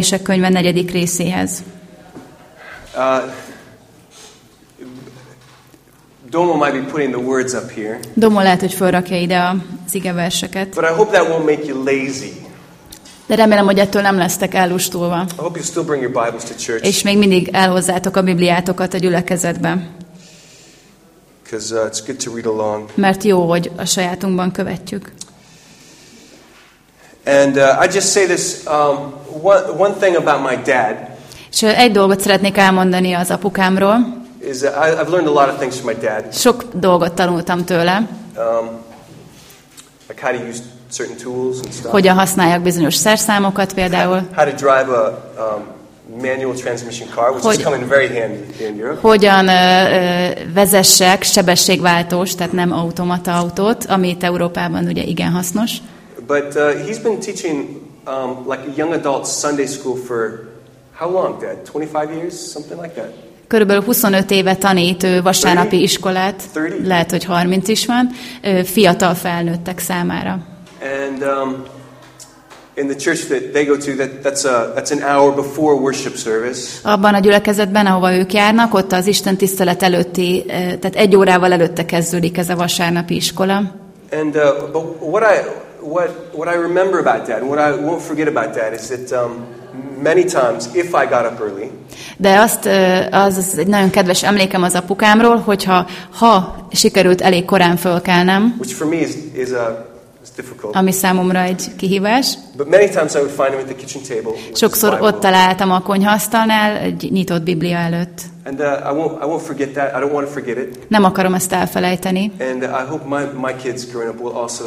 Jelenések könyve negyedik részéhez. Uh, Domo might be putting the words up here, Domo lehet, hogy felrakja ide az igeverseket, but I hope that won't make you lazy. de remélem, hogy ettől nem lesztek ellustulva, I hope you still bring your Bibles to church és még mindig elhozzátok a Bibliátokat a gyülekezetbe, because uh, it's good to read along. mert jó, hogy a sajátunkban követjük. And uh, I just say this um, one, one thing about my dad És ö, egy dolgot szeretnék elmondani az apukámról. is that I, I've learned a lot of things from my dad, Sok dolgot tanultam tőle, um, like how to use certain tools and stuff, hogyan használják bizonyos szerszámokat például, how to drive a um, manual transmission car, which Hogy- is coming very handy in Europe. hogyan ö, ö, vezessek sebességváltós, tehát nem automata autót, ami itt Európában ugye igen hasznos. But uh, he's been teaching um, like young adult Sunday school for how long, Dad? 25 years, something like that. Körülbelül 25 éve tanít ő vasárnapi iskolát, 30? lehet, hogy 30 is van, fiatal felnőttek számára. And um, in the church that they go to, that, that's, a, that's an hour before worship service. Abban a gyülekezetben, ahova ők járnak, ott az Isten tisztelet előtti, tehát egy órával előtte kezdődik ez a vasárnapi iskola. And uh, but what I what what I remember about and what I won't forget about that, is that um, many times, if I got up early, De azt, az, az egy nagyon kedves emlékem az apukámról, hogyha ha sikerült elég korán fölkelnem, which for me is is, difficult, ami számomra egy kihívás, sokszor ott találtam a konyhaasztalnál egy nyitott Biblia előtt. And uh, I won't I won't forget that. I don't want to forget it. Nem akarom ezt elfelejteni, And uh, I hope my, my kids growing up will also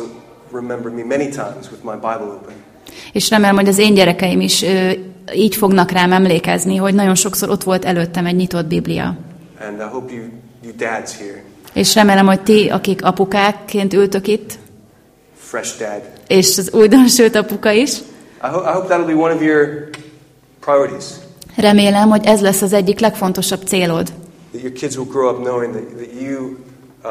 remember me many times with my Bible open. és remélem, hogy az én gyerekeim is ö, így fognak rám emlékezni, hogy nagyon sokszor ott volt előttem egy nyitott Biblia. And I hope you, you dads here, És remélem, hogy ti, akik apukákként ültök itt, fresh dad, és az újdonsült apuka is, I, ho- I hope that'll be one of your priorities. remélem, hogy ez lesz az egyik legfontosabb célod, That your kids will grow up knowing that, that you, uh,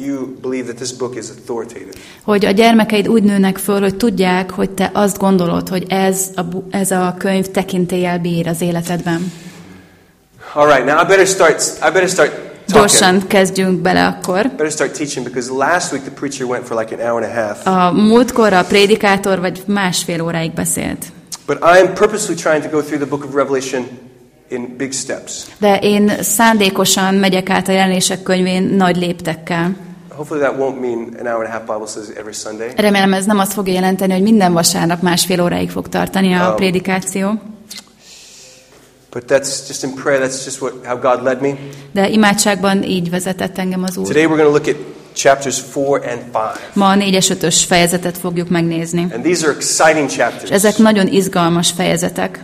you believe that this book is authoritative. hogy a gyermekeid úgy nőnek föl, hogy tudják, hogy te azt gondolod, hogy ez a, ez a könyv tekintéllyel bír az életedben. All right, now I better start. I better start talking. Gyorsan kezdjünk bele akkor. Better start teaching because last week the preacher went for like an hour and a half. A múltkor a prédikátor vagy másfél óráig beszélt. But I am purposely trying to go through the book of Revelation in big steps. De én szándékosan megyek át a jelenések könyvén nagy léptekkel. Hopefully that won't mean an hour and a half Bible studies every Sunday. Remélem ez nem azt fogja jelenteni, hogy minden vasárnap másfél óráig fog tartani a Oh. prédikáció. But that's just in prayer. That's just what how God led me. De imádságban így vezetett engem az Úr. Today we're going to look at chapters four and five, Ma a 4-es 5-ös fejezetet fogjuk megnézni. and these are exciting És chapters ezek nagyon izgalmas fejezetek,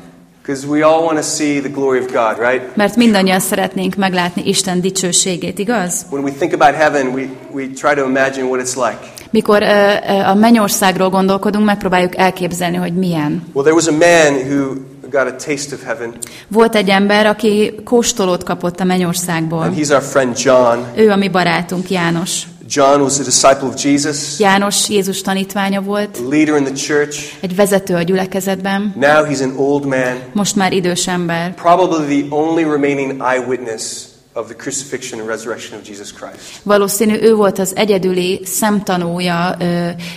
because we all want to see the glory of God, right? mert mindannyian szeretnénk meglátni Isten dicsőségét, igaz? When we think about heaven, we, we try to imagine what it's like. Mikor ö, a mennyországról gondolkodunk, megpróbáljuk elképzelni, hogy milyen. Well, there was a man who got a taste of heaven, Volt egy ember, aki kóstolót kapott a mennyországból. and he's our friend John. Ő a mi barátunk, János. John was a disciple of Jesus, János Jézus tanítványa volt, a leader in the church. egy vezető a gyülekezetben, Now he's an old man, most már idős ember. probably the only remaining eyewitness of the crucifixion and resurrection of Jesus Christ. Valószínű ő volt az egyedüli szemtanúja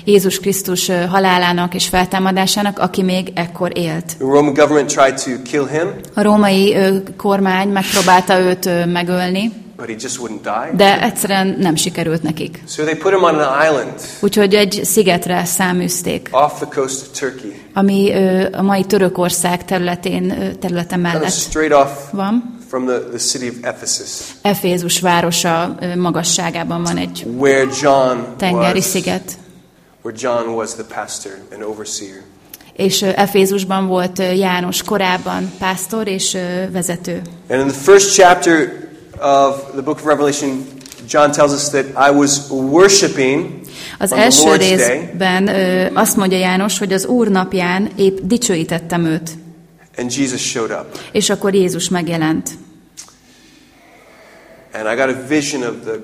Jézus Krisztus halálának és feltámadásának, aki még ekkor élt. The Roman government tried to kill him, A római kormány megpróbálta őt megölni, but he just wouldn't die. de egyszerűen nem sikerült nekik. So they put him on an island Úgyhogy egy szigetre száműzték, off the coast of Turkey, ami ö, a mai Törökország területén, kind of mellett straight off van. from the, the city of Ephesus, Efézus városa magasságában van egy where John tengeri was, sziget. where John was the pastor and overseer. És Efézusban volt János korábban pásztor és vezető. And in the first chapter of the book of Revelation, John tells us that I was worshiping Az on the első Lord's Day, részben ö, azt mondja János, hogy az Úr napján épp dicsőítettem őt, and Jesus showed up. és akkor Jézus megjelent. And I got a vision of the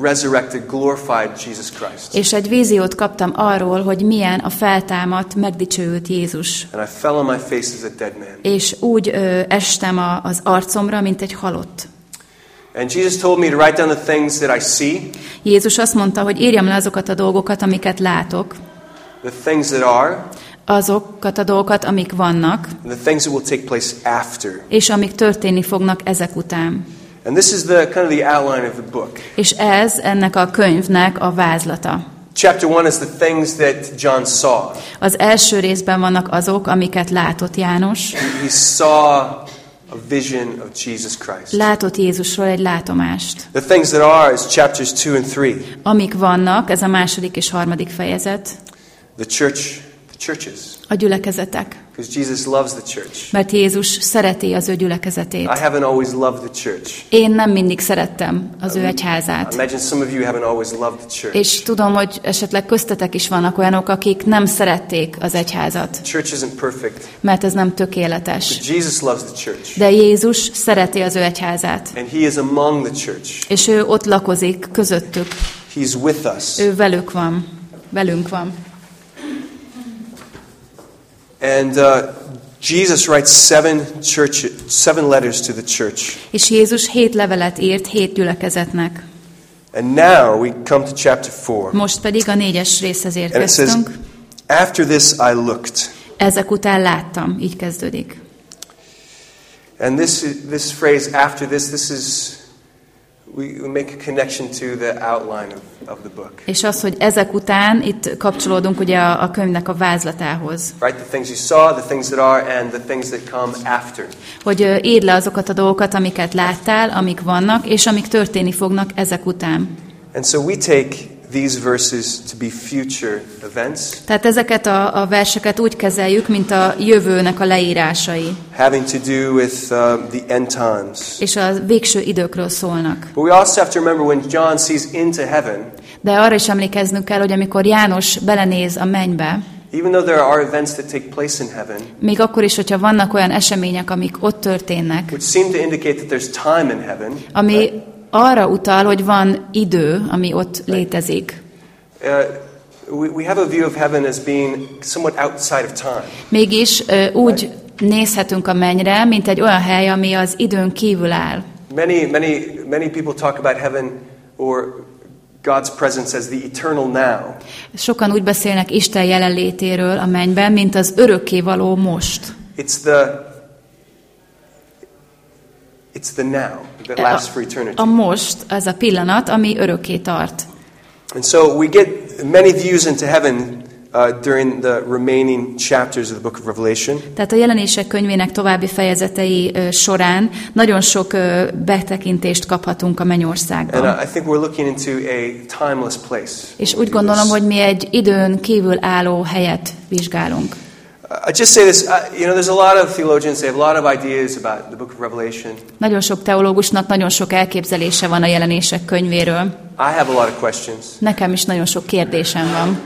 resurrected, glorified Jesus Christ. És egy víziót kaptam arról, hogy milyen a feltámadt, megdicsőült Jézus. And I fell on my face as a dead man. És úgy ö, estem a, az arcomra, mint egy halott. And Jesus told me to write down the things that I see, Jézus azt mondta, hogy írjam le azokat a dolgokat, amiket látok, the things that are, azokat a dolgokat, amik vannak, and the things that will take place after. és amik történni fognak ezek után. And this is the kind of the outline of the book. És ez ennek a könyvnek a vázlata. Chapter one is the things that John saw. Az első részben vannak azok, amiket látott János. He saw a vision of Jesus Christ. Látott Jézusról egy látomást. The things that are is chapters two and three. Amik vannak, ez a második és harmadik fejezet, The church, the churches. a gyülekezetek. Mert Jézus szereti az ő gyülekezetét. I haven't always loved the church. Én nem mindig szerettem az ő egyházát. És tudom, hogy esetleg köztetek is vannak olyanok, akik nem szerették az egyházat, mert ez nem tökéletes. De Jézus szereti az ő egyházát, és ő ott lakozik közöttük. Ő velük van, velünk van. And uh, Jesus writes seven church, seven letters to the church. És Jézus hét levelet írt hét gyülekezetnek. And now we come to chapter four. Most pedig a négyes részhez And it says, érkeztünk. After this I looked. Ezek után láttam, így kezdődik. And this, this phrase, after this, this is, we, we make a connection to the outline of, of the book. És az, hogy ezek után itt kapcsolódunk ugye a, a könyvnek a vázlatához. Right? The things you saw, the things that are, and the things that come after. Hogy ö, írd le azokat a dolgokat, amiket láttál, amik vannak, és amik történni fognak ezek után. And so we take these verses to be future events, Tehát ezeket a, a verseket úgy kezeljük, mint a jövőnek a leírásai, having to do with uh, the end times. és a végső időkről szólnak. But we also have to remember when John sees into heaven, De arra is emlékeznünk kell, hogy amikor János belenéz a mennybe, even though there are events that take place in heaven, még akkor is, hogyha vannak olyan események, amik ott történnek, which seem to indicate that there's time in heaven, ami arra utal, hogy van idő, ami ott létezik. uh, we, have a view of heaven as being somewhat outside of time. Mégis ö, úgy nézhetünk a mennyre, mint egy olyan hely, ami az időn kívül áll. Many, many, many people talk about heaven or God's presence as the eternal now. Sokan úgy beszélnek Isten jelenlétéről a mennyben, mint az örökkévaló most. It's the it's the now that lasts for eternity. A most, az a pillanat, ami örökké tart. And so we get many views into heaven uh, during the remaining chapters of the book of Revelation. Tehát a jelenések könyvének további fejezetei ö, során nagyon sok ö, betekintést kaphatunk a And mennyországban. uh, I think we're looking into a timeless place. És úgy do gondolom, hogy mi egy időn kívül álló helyet vizsgálunk. I just say this, you know, there's a lot of theologians, they have a lot of ideas about the book of Revelation. Nagyon sok teológusnak nagyon sok elképzelése van a jelenések könyvéről. I have a lot of questions. Nekem is nagyon sok kérdésem van.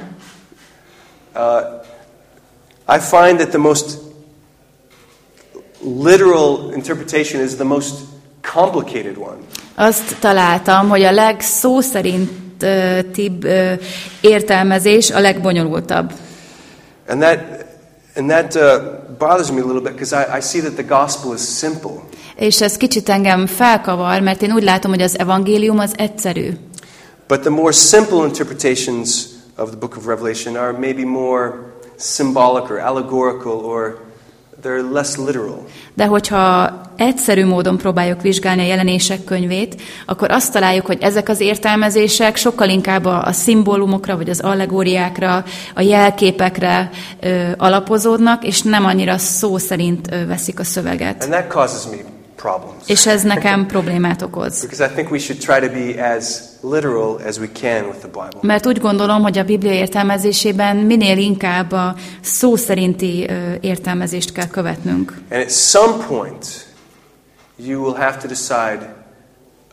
Uh, I find that the most literal interpretation is the most complicated one. Azt találtam, hogy a legszó szerintibb értelmezés a legbonyolultabb. And that, and that uh, bothers me a little bit because I, I see that the gospel is simple. És ez kicsit engem felkavar, mert én úgy látom, hogy az evangélium az egyszerű. But the more simple interpretations of the book of Revelation are maybe more symbolic or allegorical or they're less literal. De hogyha egyszerű módon próbáljuk vizsgálni a jelenések könyvét, akkor azt találjuk, hogy ezek az értelmezések sokkal inkább a, a szimbólumokra, vagy az allegóriákra, a jelképekre ö, alapozódnak, és nem annyira szó szerint ö, veszik a szöveget. And that causes me problems. És ez nekem problémát okoz. Because I think we should try to be as literal as we can with the Bible. Mert úgy gondolom, hogy a Biblia értelmezésében minél inkább a szó szerinti értelmezést kell követnünk. And at some point, you will have to decide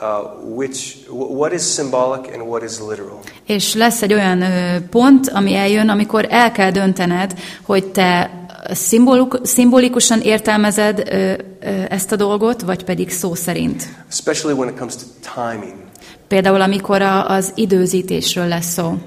uh, which, wh- what is symbolic and what is literal. És lesz egy olyan ö, pont, ami eljön, amikor el kell döntened, hogy te szimbolikusan értelmezed ezt a dolgot, vagy pedig szó szerint. Especially when it comes to timing. Például, amikor a, az időzítésről lesz szó.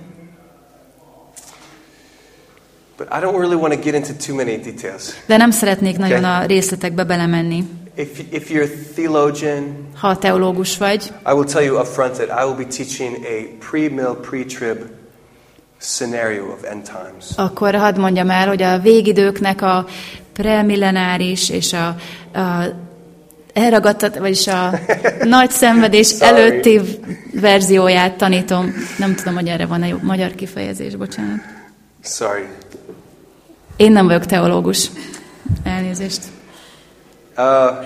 But I don't really want to get into too many details. De nem szeretnék nagyon Okay. a részletekbe belemenni. If, if you're a theologian, Ha teológus vagy, I will tell you up front that I will be teaching a pre-mill, pre-trib scenario of end times. akkor hadd mondjam el, hogy a végidőknek a premillenáris és a, a elragadtat, vagyis a nagy szenvedés előtti verzióját tanítom. Nem tudom, hogy erre van-e magyar kifejezés, bocsánat. Sorry. Én nem vagyok teológus. Elnézést. Uh,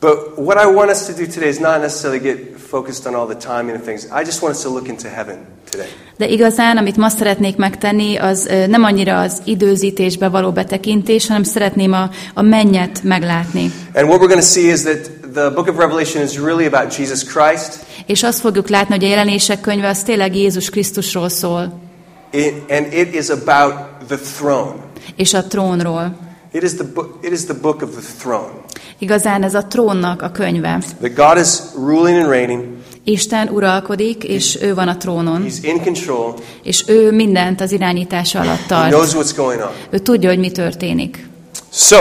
but what I want us to do today is not necessarily get focused on all the timing of things. I just want us to look into heaven today. De igazán, amit ma szeretnék megtenni, az nem annyira az időzítésbe való betekintés, hanem szeretném a, a mennyet meglátni. And what we're going to see is that the book of Revelation is really about Jesus Christ, És azt fogjuk látni, hogy a jelenések könyve az tényleg Jézus Krisztusról szól, it, and it is about the throne. és a trónról. It is the book, it is the book of the throne. Igazán ez a trónnak a könyve. That God is ruling and reigning. Isten uralkodik, és ő van a trónon, control. és ő mindent az irányítása alatt tart. Ő tudja, hogy mi történik. So,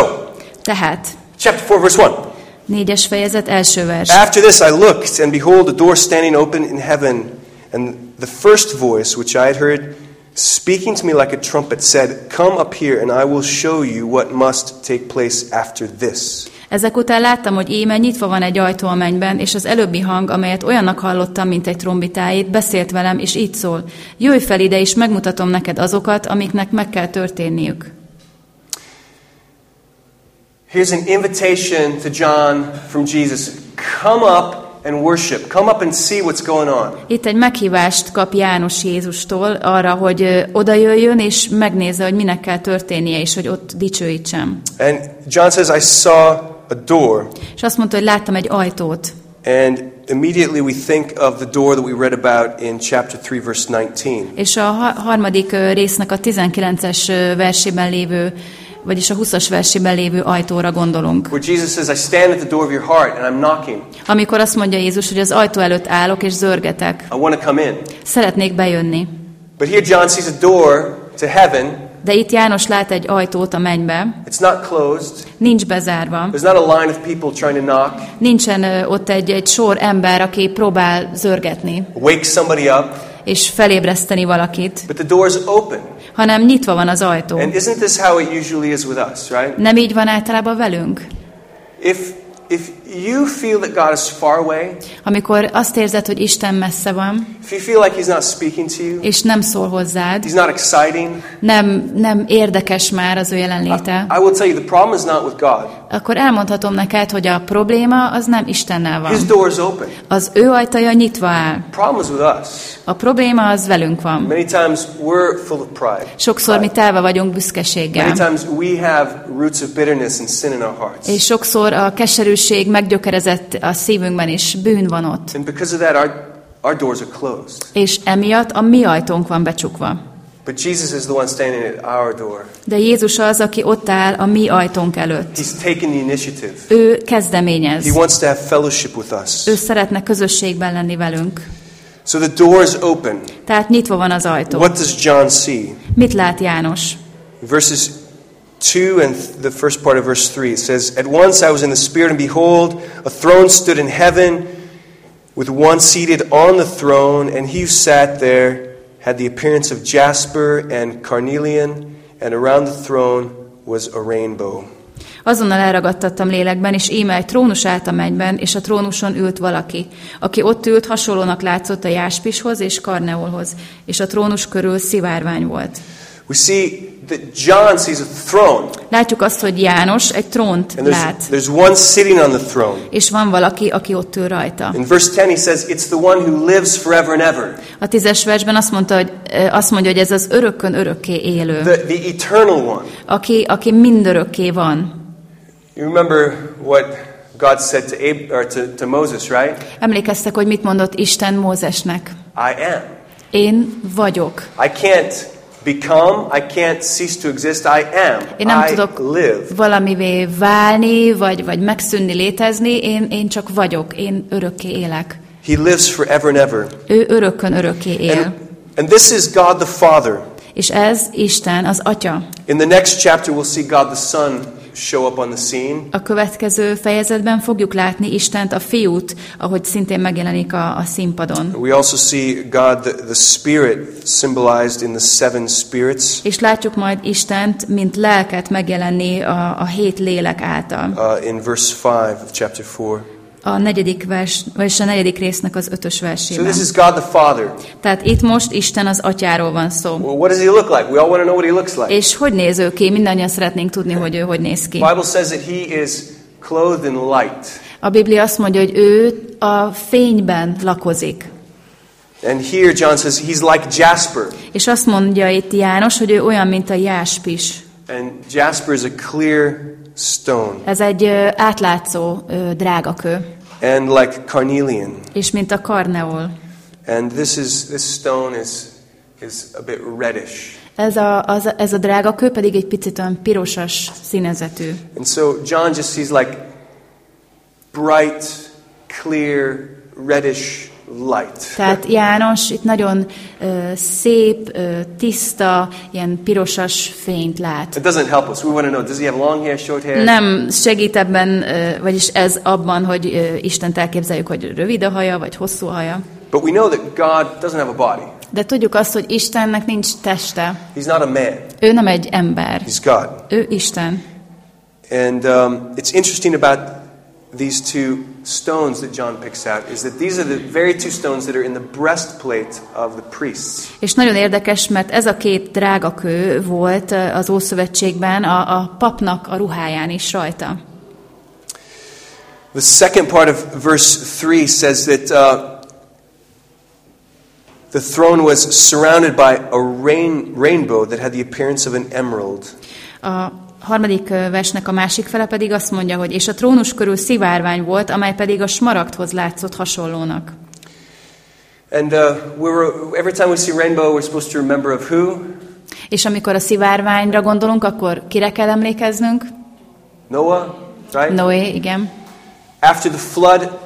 Tehát, chapter 4, verse 1. négyes fejezet, első vers. After this I looked, and behold, a door standing open in heaven. And the first voice which I had heard speaking to me like a trumpet said, Come up here, and I will show you what must take place after this. Ezek után láttam, hogy íme nyitva van egy ajtó a mennyben, és az előbbi hang, amelyet olyannak hallottam, mint egy trombitáit, beszélt velem, és így szól. Jöjj fel ide, és megmutatom neked azokat, amiknek meg kell történniük. Here's an invitation to John from Jesus Come up and worship. Come up and see what's going on. Itt egy meghívást kap János Jézustól arra, hogy oda jöjjön, és megnézze, hogy minek kell történnie, és hogy ott dicsőítsem. And John says, I saw a door. És azt mondta, hogy láttam egy ajtót. And immediately we think of the door that we read about in chapter 3, verse 19. És a ha- harmadik résznek a 19-es ö, versében lévő, vagyis a 20-as versében lévő ajtóra gondolunk. Where Jesus says, I stand at the door of your heart and I'm knocking. Amikor azt mondja Jézus, hogy az ajtó előtt állok és zörgetek, I want to come in. szeretnék bejönni. But here John sees a door to heaven. De itt János lát egy ajtót a mennybe, It's not closed. nincs bezárva, There's not a line of people trying to knock, nincsen ott egy, egy sor ember, aki próbál zörgetni, wake somebody up. és felébreszteni valakit, But the door is open. Hanem nyitva van az ajtó. And isn't this how it usually is with us, right? Nem így van általában velünk? If, if you feel that God is far away, Amikor azt érzed, hogy Isten messze van, if you feel like He's not speaking to you, és nem szól hozzád, He's not exciting, nem, nem érdekes már az ő jelenléte, I will tell you the problem is not with God. akkor elmondhatom neked, hogy a probléma az nem Istennel van. His door is open. Az ő ajtaja nyitva áll. The problem is with us. A probléma az velünk van. Many times we're full of pride. Sokszor mi Pride. telve vagyunk Many büszkeséggel. times we have roots of bitterness and sin in our hearts. És sokszor a keserűség meggyökerezett a szívünkben, és bűn van ott. And because of that, our, our doors are closed. És emiatt a mi ajtónk van becsukva. But Jesus is the one standing at our door. De Jézus az, aki ott áll a mi ajtónk előtt. He's taken the initiative. Ő kezdeményez. He wants to have fellowship with us. Ő szeretne közösségben lenni velünk. So the door is open. Tehát nyitva van az ajtó. What does John see? Mit lát János? Verses 2 and the first part of verse 3 it says, At once I was in the Spirit, and behold, a throne stood in heaven with one seated on the throne, and he who sat there had the appearance of jasper and carnelian, and around the throne was a rainbow. Azonnal elragadtattam lélekben, és íme egy trónus állt a mennyben, és a trónuson ült valaki, aki ott ült, hasonlónak látszott a jáspishoz és karneolhoz, és a trónus körül szivárvány volt. We see that John sees a throne, Látjuk azt, hogy János egy trónt and there's, lát, there's one sitting on the throne. és van valaki, aki ott ül rajta. In verse 10, he says, It's the one who lives forever and ever, A tízes versben azt, mondta, hogy, azt mondja, hogy ez az örökkön örökké élő, the, the eternal one. aki, aki mindörökké van. You remember what God said to, Ab- or to, to Moses, right? Emlékeztek, hogy mit mondott Isten Mózesnek? I am. Én vagyok. I can't become, I can't cease to exist, I am. Én nem I tudok live. valamivé válni, vagy, vagy megszűnni, létezni, én, én csak vagyok, én örökké élek. He lives forever and ever. Ő örökkön örökké él. And, and this is God the Father. És ez Isten, az Atya. In the next chapter, we'll see God the Son show up on the scene. A következő fejezetben fogjuk látni Istent, a fiút, ahogy szintén megjelenik a, a színpadon. We also see God, the, the Spirit, symbolized in the seven spirits És látjuk majd Istent, mint lelket megjelenni a, a hét lélek által. uh, in verse 5 of chapter 4. A negyedik vers, vagyis a negyedik résznek az ötös So versében. this is God the Father. Tehát itt most Isten az atyáról van szó. Well, what does he look like? We all want to know what he looks like. És hogy néz ő ki? Mindannyian szeretnénk tudni, hogy ő hogy néz ki. The Bible says that he is clothed in light. A Biblia azt mondja, hogy ő a fényben lakozik. And here John says he's like jasper. És azt mondja itt János, hogy ő olyan, mint a jáspis. And jasper is a clear stone. Ez egy átlátszó drágakő, And like carnelian. és mint a karneol. And this is this stone is is a bit reddish. Ez a, az, ez a drágakő pedig egy picit olyan pirosas színezetű. And so John just sees like bright, clear, reddish light. Tehát János itt nagyon ö, szép, ö, tiszta, ilyen pirosas fényt lát. It doesn't help us. We want to know does he have long hair, short hair? Nem segít ebben, ö, vagyis ez abban, hogy ö, Istent elképzeljük, hogy rövid a haja, vagy hosszú a haja. But we know that God doesn't have a body. De tudjuk azt, hogy Istennek nincs teste. He's not a man. Ő nem egy ember. He's God. Ő Isten. And um, it's interesting about these two stones that John picks out is that these are the very two stones that are in the breastplate of the priests. És nagyon érdekes, mert ez a két drága kő volt ö, az Ószövetségben a, a papnak a ruháján is rajta. The second part of verse 3 says that uh, the throne was surrounded by a rain, rainbow that had the appearance of an emerald. A harmadik versnek a másik fele pedig azt mondja, hogy és a trónus körül szivárvány volt, amely pedig a smaragdhoz látszott hasonlónak. And uh, we were, every time we see rainbow, we're supposed to remember of who? És amikor a szivárványra gondolunk, akkor kire kell emlékeznünk? Noah, right? Noé, igen. After the flood,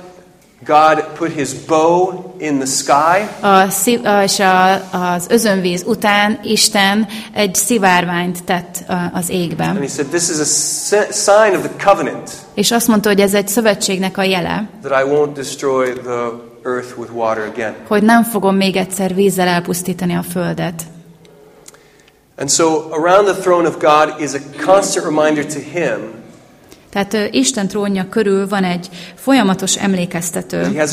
God put his bow in the sky. A szív, és a, az özönvíz után Isten egy szivárványt tett az And égben. he said, This is a si- sign of the covenant És azt mondta, hogy ez egy szövetségnek a jele, that I won't destroy the earth with water again. hogy nem fogom még egyszer vízzel elpusztítani a földet. And so, around the throne of God is a constant reminder to him Tehát Isten trónja körül van egy folyamatos emlékeztető,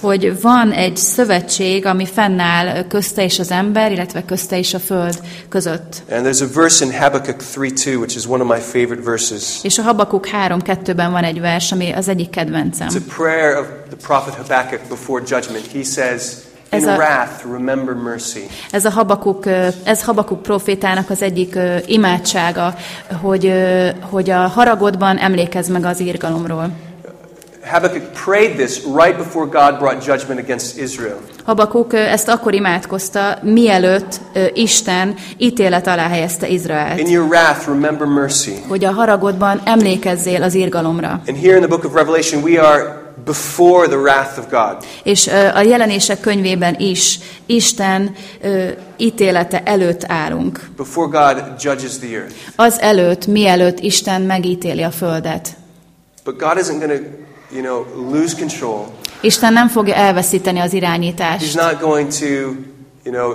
hogy van egy szövetség, ami fennáll közte és az ember, illetve közte és a föld között. And there's a verse in Habakkuk 3 2, which is one of my favorite verses. És a Habakuk 3.2-ben van egy vers, ami az egyik kedvencem. It's a prayer of the prophet Habakkuk before judgment. He says, Ez a- wrath, remember mercy. Ez a Habakuk, ez Habakuk profétának az egyik imádsága, hogy, hogy a haragodban emlékezz meg az írgalomról. Habakkuk prayed this right before God brought judgment against Israel. Habakuk ezt akkor imádkozta, mielőtt Isten ítélet alá helyezte Izraelt. In your wrath, remember mercy. hogy a haragodban emlékezzél az írgalomra. And here in the book of Revelation, we are before the wrath of God. És a jelenések könyvében is Isten ö, ítélete előtt állunk. Before God judges the earth. Az előtt, mielőtt Isten megítéli a földet. But God isn't going to, you know, lose control. Isten nem fogja elveszíteni az He's irányítást. not going to, you know,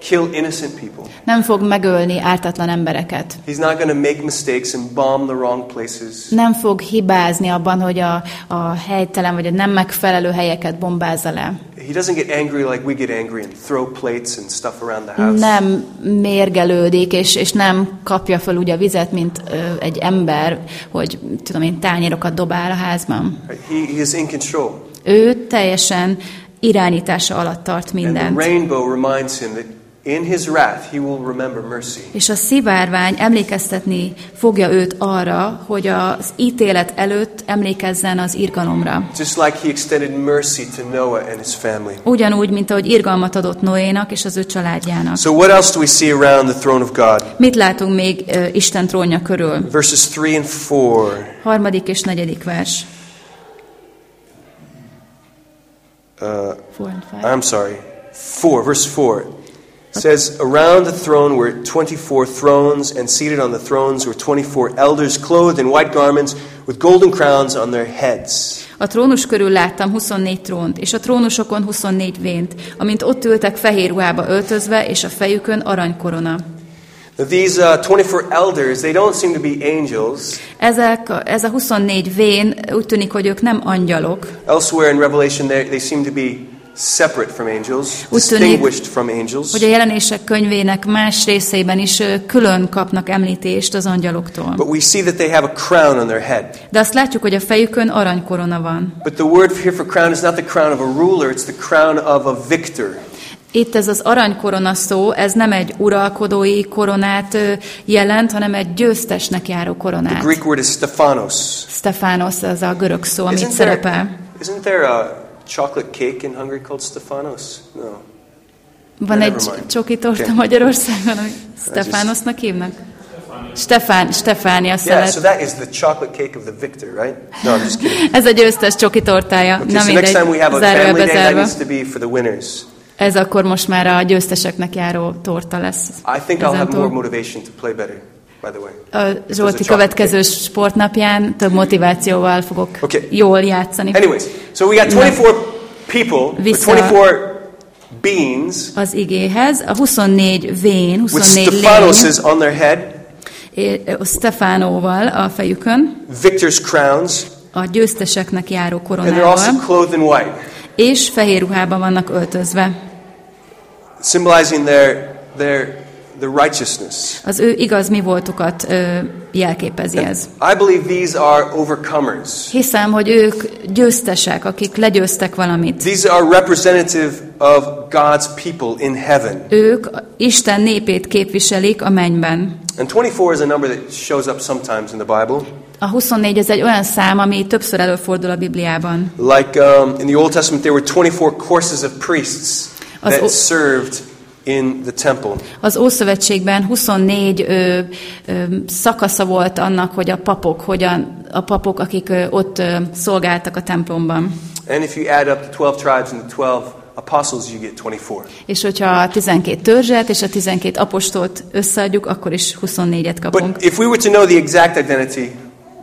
kill innocent people. Nem fog megölni ártatlan embereket. He's not going to make mistakes and bomb the wrong places. Nem fog hibázni abban, hogy a, a helytelen vagy a nem megfelelő helyeket bombázza le. He doesn't get angry like we get angry and throw plates and stuff around the house. Nem mérgelődik, és, és nem kapja fel úgy a vizet, mint ö, egy ember, hogy tudom én, tányérokat dobál a házban. He, he is in control. Ő teljesen irányítása alatt tart And the mindent. rainbow reminds him that in his wrath, he will remember mercy. És a szivárvány emlékeztetni fogja őt arra, hogy az ítélet előtt emlékezzen az irgalomra. Just like he extended mercy to Noah and his family. Ugyanúgy, mint ahogy irgalmat adott Noénak és az ő családjának. So, what else do we see around the throne of God? Mit látunk még ö, Isten trónja körül? Verses 3 and 4. Harmadik és negyedik vers. uh, Four and five. I'm sorry, 4, verse 4. Says, Around the throne were 24 thrones, and seated on the thrones were 24 elders, clothed in white garments, with golden crowns on their heads. A trónus körül láttam 24 trónt, és a trónusokon 24 vént, amint ott ültek fehér ruhába öltözve, és a fejükön aranykorona. Now, these uh, 24 elders, they don't seem to be angels. Ezek, ez a 24 vén úgy tűnik, hogy ők nem angyalok. Elsewhere in Revelation, they, they seem to be separate from angels, Úgy tűnik, from angels. Hogy a jelenések könyvének más részeiben is külön kapnak említést az angyaloktól. But we see that they have a crown on their head. De azt látjuk, hogy a fejükön aranykorona van. But the word here for crown is not the crown of a ruler, it's the crown of a victor. Itt ez az aranykorona szó, ez nem egy uralkodói koronát jelent, hanem egy győztesnek járó The koronát. Greek word is Stephanos. Stephanos, ez a görög szó, amit Isn't szerepel. there, isn't there a chocolate cake in Hungary called Stephanos? No. Van egy csoki torta. Magyarországon, amit Stephanosnak hívnak? Stefán, Stefánia Yeah, szelet. so that is the chocolate cake of the victor, right? No, I'm just kidding. Ez a győztes csoki tortája. Okay, Na so mindegy, next time we have a family day, that needs to be for the winners. Ez akkor most már a győzteseknek járó torta lesz. I think I'll have more motivation to play better. A Zsolti következő sportnapján több motivációval fogok Okay. jól játszani. Anyways, so we got 24 people, with Vissza- 24 beings, Az igéhez. A 24 vén, with 24 lény, Stephanoses on their head, Stefánóval a fejükön, victor's crowns, a győzteseknek járó and they're also koronával, clothed in white, és fehér ruhában vannak öltözve. symbolizing their, their, the righteousness. Az ő igaz mi voltukat ö, jelképezi ez. I believe these are overcomers. Hiszem, hogy ők győztesek, akik legyőztek valamit. These are representative of God's people in heaven. Ők Isten népét képviselik a mennyben. And 24 is a number that shows up sometimes in the Bible. A 24 ez egy olyan szám, ami többször előfordul a Bibliában. Like um, in the Old Testament, there were 24 courses of priests that served in the temple. Az Ószövetségben 24 ö, ö, szakasza volt annak, hogy a papok, hogyan, a papok, akik ö, ott ö, szolgáltak a templomban. And if you add up the 12 tribes and the 12 apostles, you get 24. És hogyha a 12 törzset és a 12 apostolt összeadjuk, akkor is 24-et kapunk. But if we were to know the exact identity,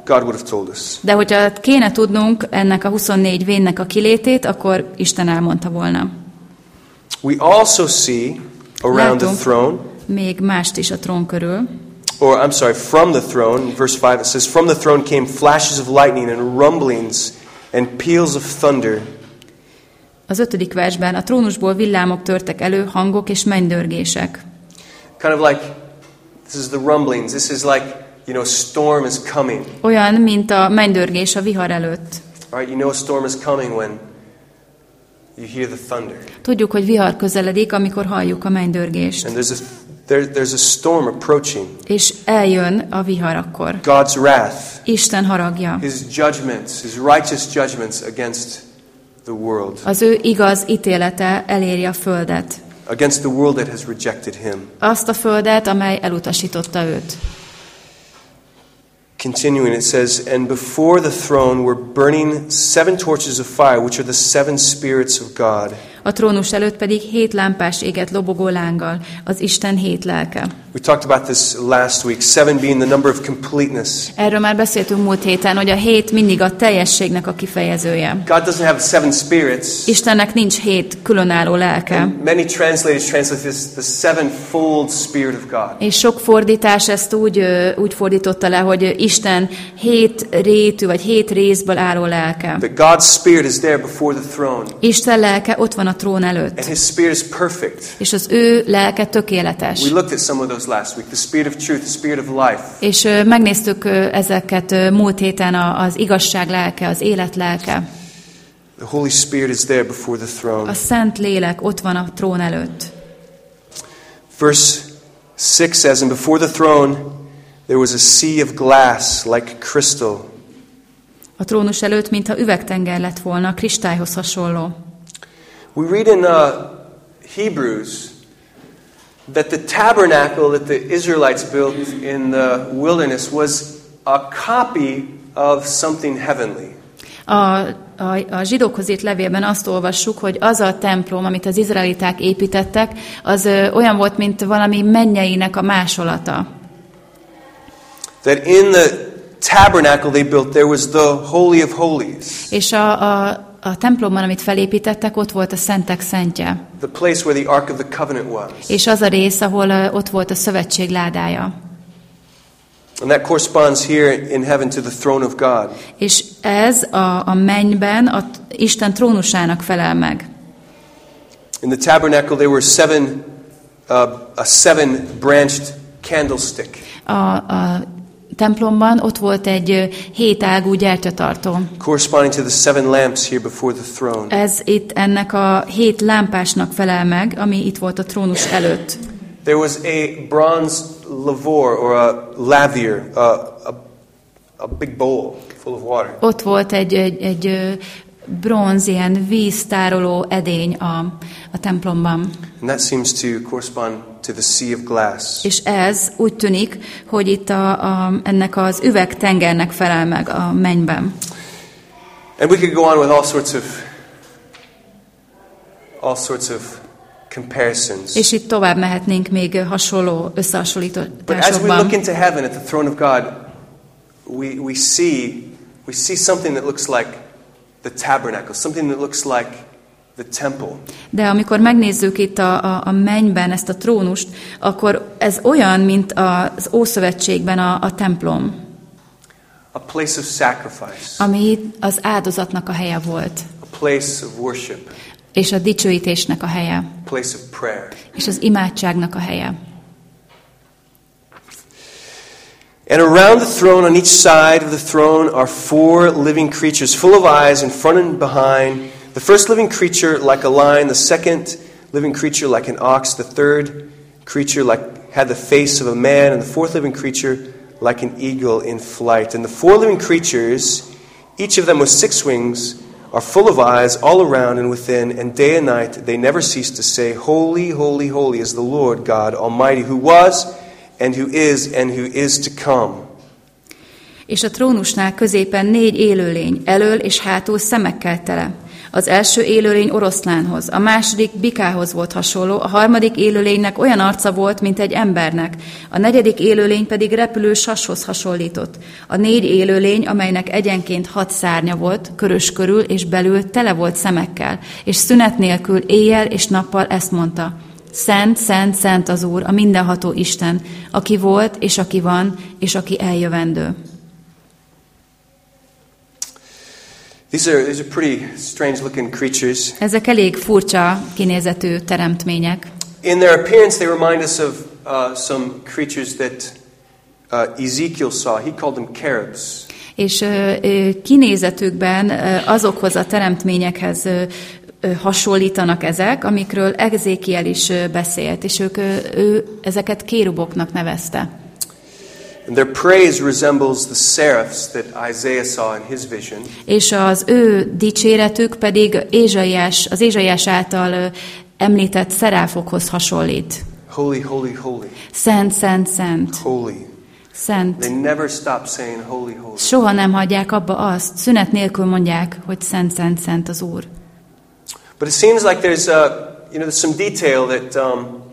God would have told us. De hogyha kéne tudnunk ennek a 24 vénnek a kilétét, akkor Isten elmondta volna. We also see around the throne, Még mást is a trón körül. or I'm sorry, from the throne, verse 5, it says, From the throne came flashes of lightning and rumblings and peals of thunder. Az ötödik versben a trónusból villámok törtek elő, hangok és mennydörgések. Kind of like, this is the rumblings. This is like, you know, storm is coming. Olyan, mint a mennydörgés a vihar előtt. Right? You know a storm is coming when you hear the thunder. Tudjuk, hogy vihar közeledik, amikor halljuk a mennydörgést. And there's a, there, there's a storm approaching. És eljön a vihar akkor. God's wrath, Isten haragja. His judgments, His righteous judgments against the world, Az ő igaz ítélete eléri a földet. against the world that has rejected Him. Azt a földet, amely elutasította őt. Continuing, it says, And before the throne were burning seven torches of fire, which are the seven spirits of God. A trónus előtt pedig hét lámpás éget lobogó lánggal, az Isten hét lelke. We talked about this last week, seven being the number of completeness. Erről már beszéltünk múlt héten, hogy a hét mindig a teljességnek a kifejezője. God doesn't have seven spirits. Istennek nincs hét különálló lelke. And many translators translate this the sevenfold Spirit of God. És sok fordítás ezt úgy, úgy fordította le, hogy Isten hét rétű, vagy hét részből álló lelke. That God's Spirit is there before the throne, Isten lelke ott van a trón and előtt, His Spirit is perfect. és az ő lelke tökéletes. We looked at some of those last week the Spirit of truth, the Spirit of life. És megnéztük ezeket múlt héten az igazság lelke, az élet lelke. The Holy Spirit is there before the throne. A szent lélek ott van a trón előtt. Verse 6 says, And before the throne there was a sea of glass like crystal. A trónus előtt, mintha üvegtenger lett volna, kristályhoz hasonló. We read in uh, Hebrews that the tabernacle that the Israelites built in the wilderness was a copy of something heavenly. A a, a zsidókhoz írt levélben azt olvassuk, hogy az a templom, amit az izraeliták építettek, az ö, olyan volt, mint valami mennyeinek a másolata. That in the tabernacle they built, there was the Holy of Holies, És a, a, a templomban, amit felépítettek, ott volt a szentek szentje. the place where the Ark of the Covenant was. És az a rész, ahol ott volt a szövetség ládája. And that corresponds here in heaven to the throne of God. És ez a, a mennyben a Isten trónusának felel meg. In the tabernacle, there were seven, uh, a seven branched candlestick, A, a templomban ott volt egy ö, hét ágú gyertyatartó. corresponding to the seven lamps here before the throne. Ez itt ennek a hét lámpásnak felel meg, ami itt volt a trónus előtt. There was a bronze lavor or a lavier, a, a, a big bowl full of water. Ott volt egy, egy, egy bronz, ilyen víztároló edény a, a templomban. And that seems to correspond to the sea of glass. És ez úgy tűnik, hogy itt a, a, ennek az üvegtengernek felel meg a mennyben. And we could go on with all sorts of all sorts of comparisons. És itt tovább mehetnénk még hasonló But as we összehasonlításokban. look into heaven at the throne of God, we, we see we see something that looks like the tabernacle, something that looks like the temple. De amikor megnézzük itt a, a, a mennyben ezt a trónust, akkor ez olyan, mint az Ószövetségben a, a templom, A place of sacrifice, ami az áldozatnak a helye volt, a place of worship, és a dicsőítésnek a helye, a place of prayer. és az imádságnak a helye. And around the throne, on each side of the throne, are four living creatures, full of eyes in front and behind. The first living creature like a lion, the second living creature like an ox, the third creature like had the face of a man, and the fourth living creature like an eagle in flight. And the four living creatures, each of them with six wings, are full of eyes all around and within, and day and night they never cease to say, Holy, holy, holy is the Lord God Almighty, who was and who is and who is to come. És a trónusnál középen négy élőlény, elől és hátul szemekkel tele. Az első élőlény oroszlánhoz, a második bikához volt hasonló, a harmadik élőlénynek olyan arca volt, mint egy embernek, a negyedik élőlény pedig repülő sashoz hasonlított. A négy élőlény, amelynek egyenként hat szárnya volt, körös körül és belül tele volt szemekkel, és szünet nélkül éjjel és nappal ezt mondta. Szent, szent, szent az Úr, a mindenható Isten, aki volt, és aki van, és aki eljövendő. These are, these are pretty strange looking creatures. Ezek elég furcsa kinézetű teremtmények. In their appearance, they remind us of uh, some creatures that uh, Ezekiel saw. He called them cherubs. És ö, kinézetükben azokhoz a teremtményekhez hasonlítanak ezek, amikről Ezékiel is beszélt, és ők, ő ezeket kéruboknak nevezte. And their praise resembles the seraphs that Isaiah saw in his vision. És az ő dicséretük pedig Ézsaiás, az Ézsaiás által említett szeráfokhoz hasonlít. Holy, holy, holy, Szent, szent, szent, holy. szent. They never stop saying holy, holy. Soha nem hagyják abba azt, szünet nélkül mondják, hogy szent, szent, szent az Úr. But it seems like there's, uh, you know, there's some detail that um,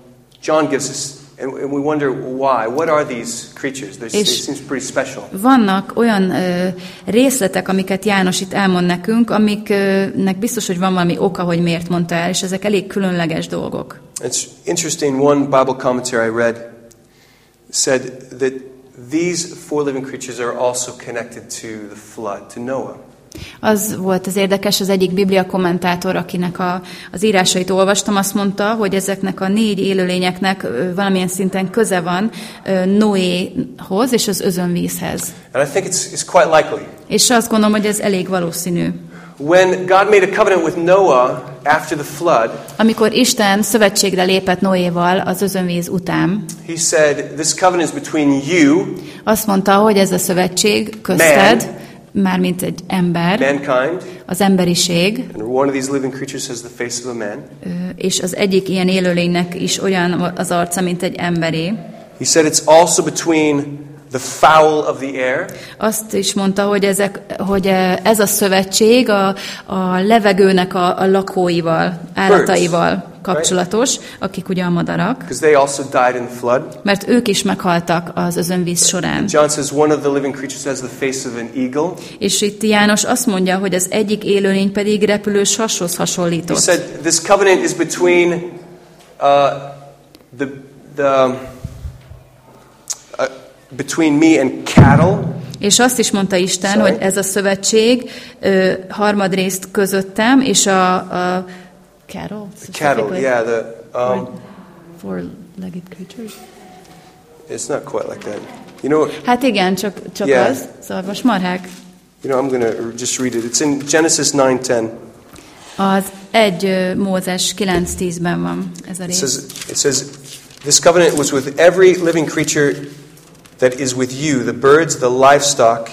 John gives us, and, we wonder why. What are these creatures? És- seems pretty special. Vannak olyan ö, részletek, amiket János itt elmond nekünk, amiknek biztos, hogy van valami oka, hogy miért mondta el, és ezek elég különleges dolgok. It's interesting. One Bible commentary I read said that these four living creatures are also connected to the flood, to Noah. Az volt az érdekes, az egyik biblia kommentátor, akinek a, az írásait olvastam, azt mondta, hogy ezeknek a négy élőlényeknek valamilyen szinten köze van Noéhoz és az özönvízhez. And I think it's, it's quite likely. És azt gondolom, hogy ez elég valószínű. When God made a covenant with Noah after the flood, Amikor Isten szövetségre lépett Noéval az özönvíz után, he said, This covenant is between you, azt mondta, hogy ez a szövetség közted, mármint egy ember, mankind, az emberiség, and one of these living creatures has the face of a man. és az egyik ilyen élőlénynek is olyan az arca, mint egy emberé. He said it's also between the fowl of the air. Azt is mondta, hogy, ezek, hogy ez a szövetség a, a levegőnek a, a lakóival, állataival kapcsolatos, akik ugye a madarak, Because they also died in the flood. mert ők is meghaltak az özönvíz során. John says one of the living creatures has the face of an eagle. És itt János azt mondja, hogy az egyik élőlény pedig repülő sashoz He hasonlított. said this covenant is between uh, the, the uh, between me and cattle. És azt is mondta Isten, Sorry? hogy ez a szövetség ö, harmadrészt közöttem, és a, a cattle, Cattle, yeah. The um, four-legged creatures. it's not quite like that. You know, Hát igen, csak, csak Yeah. az, szarvas marhák. you know. I'm going to just read it. It's in Genesis 9:10. Az egy Mózes 9.10-ben van ez a It says, it says, This covenant was with every living creature that is with you the birds, the livestock.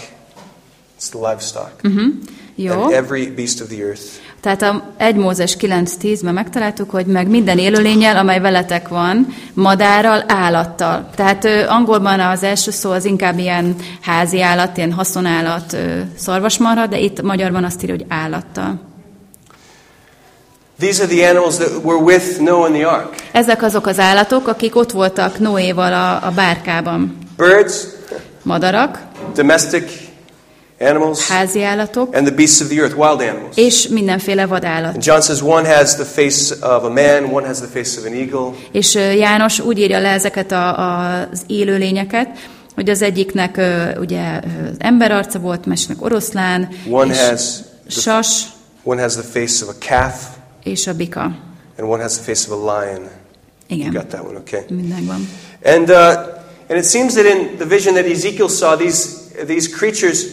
It's the livestock. Mm-hmm. And every beast of the earth. Tehát a 1 Mózes 9.10-ben megtaláltuk, hogy meg minden élőlényel, amely veletek van, madárral, állattal. Tehát ö, angolban az első szó az inkább ilyen házi állat, ilyen haszonállat, ö, szarvasmarha, de itt magyarban azt írja, hogy állattal. These are the animals that were with Noah in the ark Ezek azok az állatok, akik ott voltak Noéval a, a bárkában. birds, Madarak, domestic animals, házi állatok, and the beasts of the earth, wild animals. és mindenféle vadállat. And John says one has the face of a man, one has the face of an eagle. És János úgy írja le ezeket a, a, az élőlényeket, hogy az egyiknek ugye emberarca volt, másiknak oroszlán, One és has the, sas, one has the face of a calf, és a bika. and one has the face of a lion. You Igen, got that one, okay? minden van. And, uh, and it seems that in the vision that Ezekiel saw, these, these creatures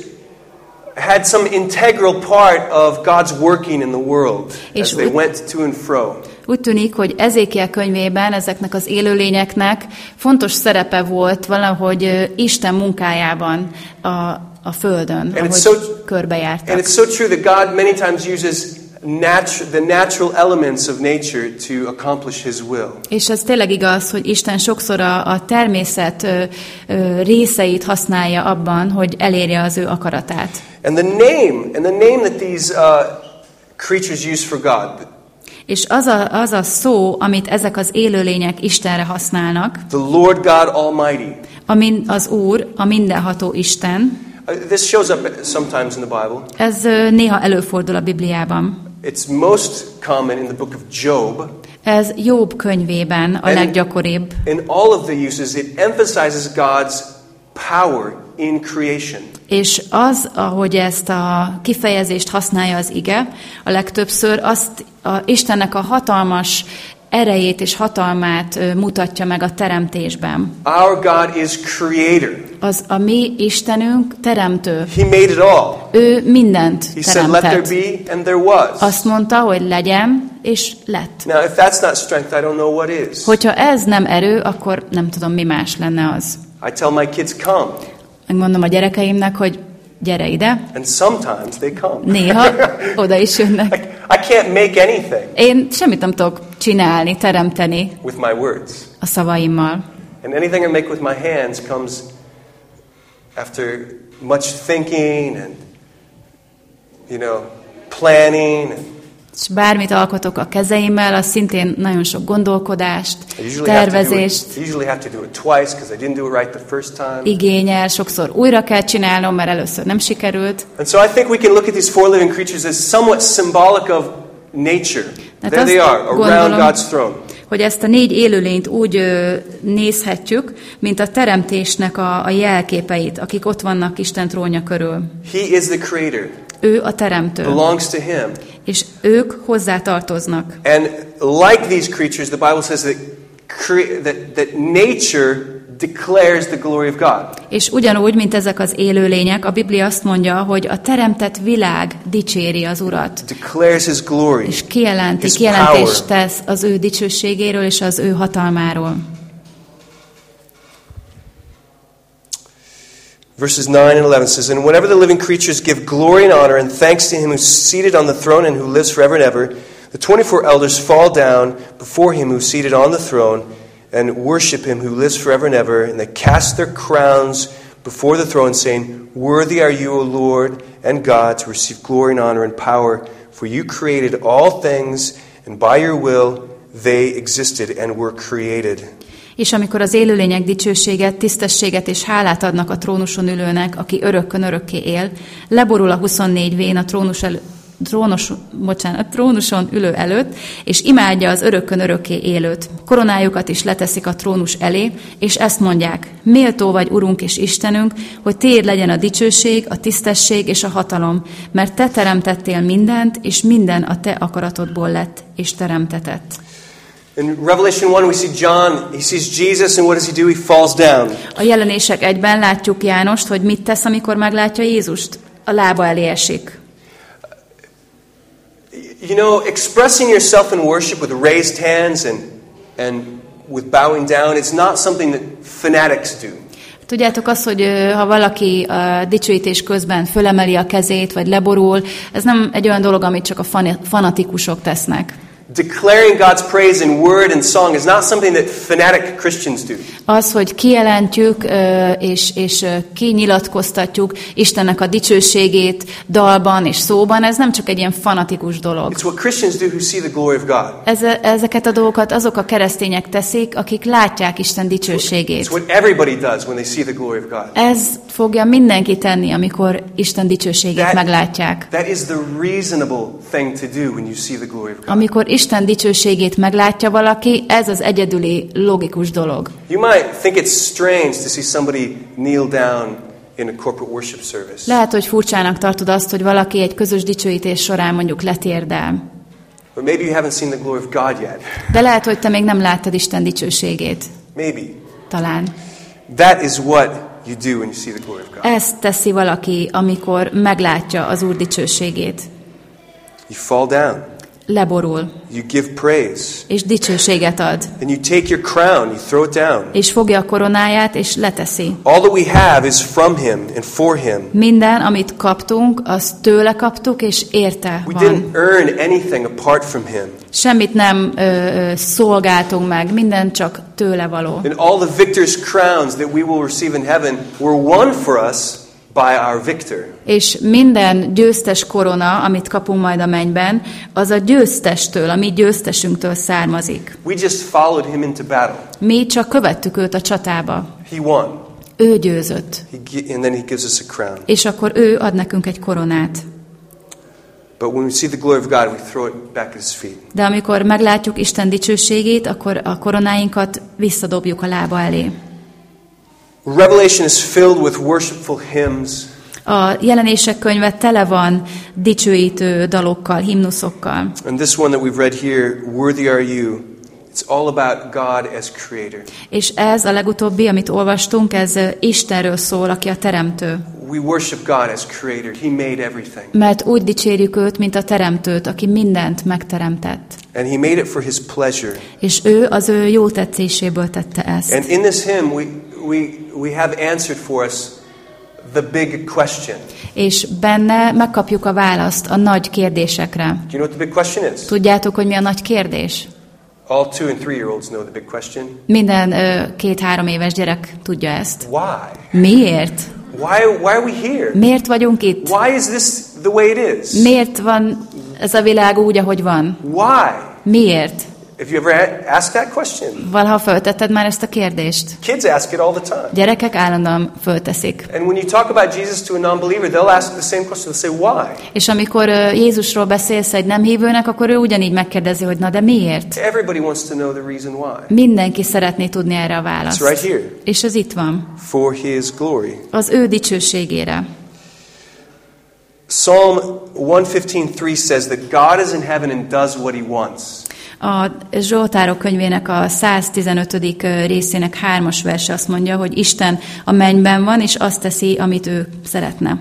had some integral part of God's working in the world as they went to and fro. Úgy tűnik, hogy Ezékiel könyvében ezeknek az élőlényeknek fontos szerepe volt valahogy Isten munkájában a, a Földön, ahogy it's so- körbejártak. And it's so true that God many times uses natu- the natural elements of nature to accomplish His will. És ez tényleg igaz, hogy Isten sokszor a, a természet ö, ö, részeit használja abban, hogy elérje az ő akaratát. And the name, and the name that these uh, creatures use for God, És az a, az a szó, amit ezek az élőlények Istenre használnak, the Lord God Almighty. amin az Úr, a mindenható Isten, Uh, this shows up sometimes in the Bible. ez néha előfordul a Bibliában. It's most common in the book of Job. Ez Jobb könyvében a And- leggyakoribb. In all of the uses, it emphasizes God's power in creation. És az, ahogy ezt a kifejezést használja az ige, a legtöbbször azt a Istennek a hatalmas erejét és hatalmát mutatja meg a teremtésben. Our God is creator. Az a mi Istenünk teremtő. He made it all. Ő mindent He said, let there teremtett. be, and there was. Azt mondta, hogy legyen, és lett. Now, if that's not strength, I don't know what is. Hogyha ez nem erő, akkor nem tudom, mi más lenne az. I tell my kids, come. Megmondom a gyerekeimnek, hogy gyere ide. And sometimes they come. Néha oda is jönnek. I, I can't make anything Én semmit nem tudok csinálni, teremteni with my words. a szavaimmal. And anything I make with my hands comes after much thinking and, you know, planning. And És bármit alkotok a kezeimmel, az szintén nagyon sok gondolkodást, tervezést igényel, sokszor újra kell csinálnom, mert először nem sikerült. And so I think we can look at these four living creatures as somewhat symbolic of nature. Hát There they are, around God's throne. Hogy ezt a négy élőlényt úgy ö, nézhetjük, mint a teremtésnek a, a jelképeit, akik ott vannak Isten trónja körül. He is the creator, Ő a teremtő, belongs to Him. És ők hozzá tartoznak. And like these creatures, the Bible says that, that, that nature declares the glory of God. És ugyanúgy, mint ezek az élőlények, a Biblia azt mondja, hogy a teremtett világ dicséri az Urat. Declares His glory. És kijelenti, kijelentést tesz az ő dicsőségéről és az ő hatalmáról. Verses 9 and 11 says, And whenever the living creatures give glory and honor and thanks to him who's seated on the throne and who lives forever and ever, the 24 elders fall down before him who's seated on the throne and worship him who lives forever and ever, and they cast their crowns before the throne, saying, Worthy are you, O Lord and God, to receive glory and honor and power, for you created all things, and by your will they existed and were created. És amikor az élőlények dicsőséget, tisztességet és hálát adnak a trónuson ülőnek, aki örökkön örökké él, leborul a 24 vén a trónus elő, trónos, bocsánat, trónuson ülő előtt, és imádja az örökkön örökké élőt. Koronájukat is leteszik a trónus elé, és ezt mondják, méltó vagy, Urunk és Istenünk, hogy Téd legyen a dicsőség, a tisztesség és a hatalom, mert Te teremtettél mindent, és minden a Te akaratodból lett, és teremtetett. In Revelation 1, we see John, he sees Jesus, and what does he do? He falls down. A jelenések egyben látjuk Jánost, hogy mit tesz, amikor meglátja Jézust. A lába elé esik. You know, expressing yourself in worship with raised hands and, and with bowing down, it's not something that fanatics do. Tudjátok azt, hogy ha valaki a dicsőítés közben fölemeli a kezét, vagy leborul, ez nem egy olyan dolog, amit csak a fanatikusok tesznek. Declaring God's praise in word and song is not something that fanatic Christians do. Az, hogy kijelentjük és, és kinyilatkoztatjuk Istennek a dicsőségét dalban és szóban, ez nem csak egy ilyen fanatikus dolog. It's what Christians do who see the glory of God. Ez, ezeket a dolgokat azok a keresztények teszik, akik látják Isten It's dicsőségét. what everybody does when they see the glory of God. Ez fogja mindenki tenni, amikor Isten dicsőségét meglátják. that is the reasonable thing to do when you see the glory of God. Amikor Isten dicsőségét meglátja valaki, ez az egyedüli logikus dolog. You might think it's strange to see somebody kneel down in a corporate worship service. Lehet, hogy furcsának tartod azt, hogy valaki egy közös dicsőítés során mondjuk letérdel. But maybe you haven't seen the glory of God yet. De lehet, hogy te még nem láttad Isten dicsőségét. Maybe. Talán. That is what you do when you see the glory of God. Ezt teszi valaki, amikor meglátja az Úr dicsőségét. You fall down. Leborul, You give praise. és dicsőséget ad. And you take your crown, you throw it down. És fogja a koronáját, és leteszi. All that we have is from Him and for Him. Minden, amit kaptunk, azt tőle kaptuk, és érte We van. didn't earn anything apart from Him. Semmit nem ö, ö, szolgáltunk meg, minden csak tőle való. And all the victor's crowns that we will receive in heaven were won for us by our victor. És minden győztes korona, amit kapunk majd a mennyben, az a győztestől, a mi győztesünktől származik. We just followed Him into battle. Mi csak követtük őt a csatába. He won. Ő győzött. He, and then He gives us a crown. És akkor ő ad nekünk egy koronát. But when we see the glory of God, we throw it back at His feet. De amikor meglátjuk Isten dicsőségét, akkor a koronáinkat visszadobjuk a lába elé. Revelation is filled with worshipful hymns. A jelenések könyve tele van dicsőítő dalokkal, himnuszokkal. And this one that we've read here, Worthy Are You, it's all about God as creator. És ez a legutóbbi, amit olvastunk, ez Istenről szól, aki a teremtő. We worship God as creator. He made everything. Mert úgy dicsérjük őt, mint a teremtőt, aki mindent megteremtett. And He made it for His pleasure. És ő az ő jó tetszéséből tette ezt. And in this hymn, we, we, we have answered for us the big question. És benne megkapjuk a választ a nagy kérdésekre. Do you know what the big question is? Tudjátok, hogy mi a nagy kérdés? All two and three year olds know the big question. Minden két-három éves gyerek tudja ezt. Why? Miért? Why, why are we here? Miért vagyunk itt? Why is this the way it is? Miért van ez a világ úgy, ahogy van? Why? Miért? Have you ever asked that question? Valaha föltetted már ezt a kérdést? Kids ask it all the time. Gyerekek állandóan fölteszik. And when you talk about Jesus to a non believer, they'll ask the same question. They'll say, Why? És amikor Jézusról beszélsz egy nem hívőnek, akkor ő ugyanígy megkérdezi, hogy na de miért? Everybody wants to know the reason why. Mindenki szeretné tudni erre a It's választ. right here. És ez itt van. For his glory. Az ő dicsőségére. Psalm 115.3 says that God is in heaven and does what he wants. A Zsoltárok könyvének a 115. részének hármas verse azt mondja, hogy Isten a mennyben van, és azt teszi, amit ő szeretne.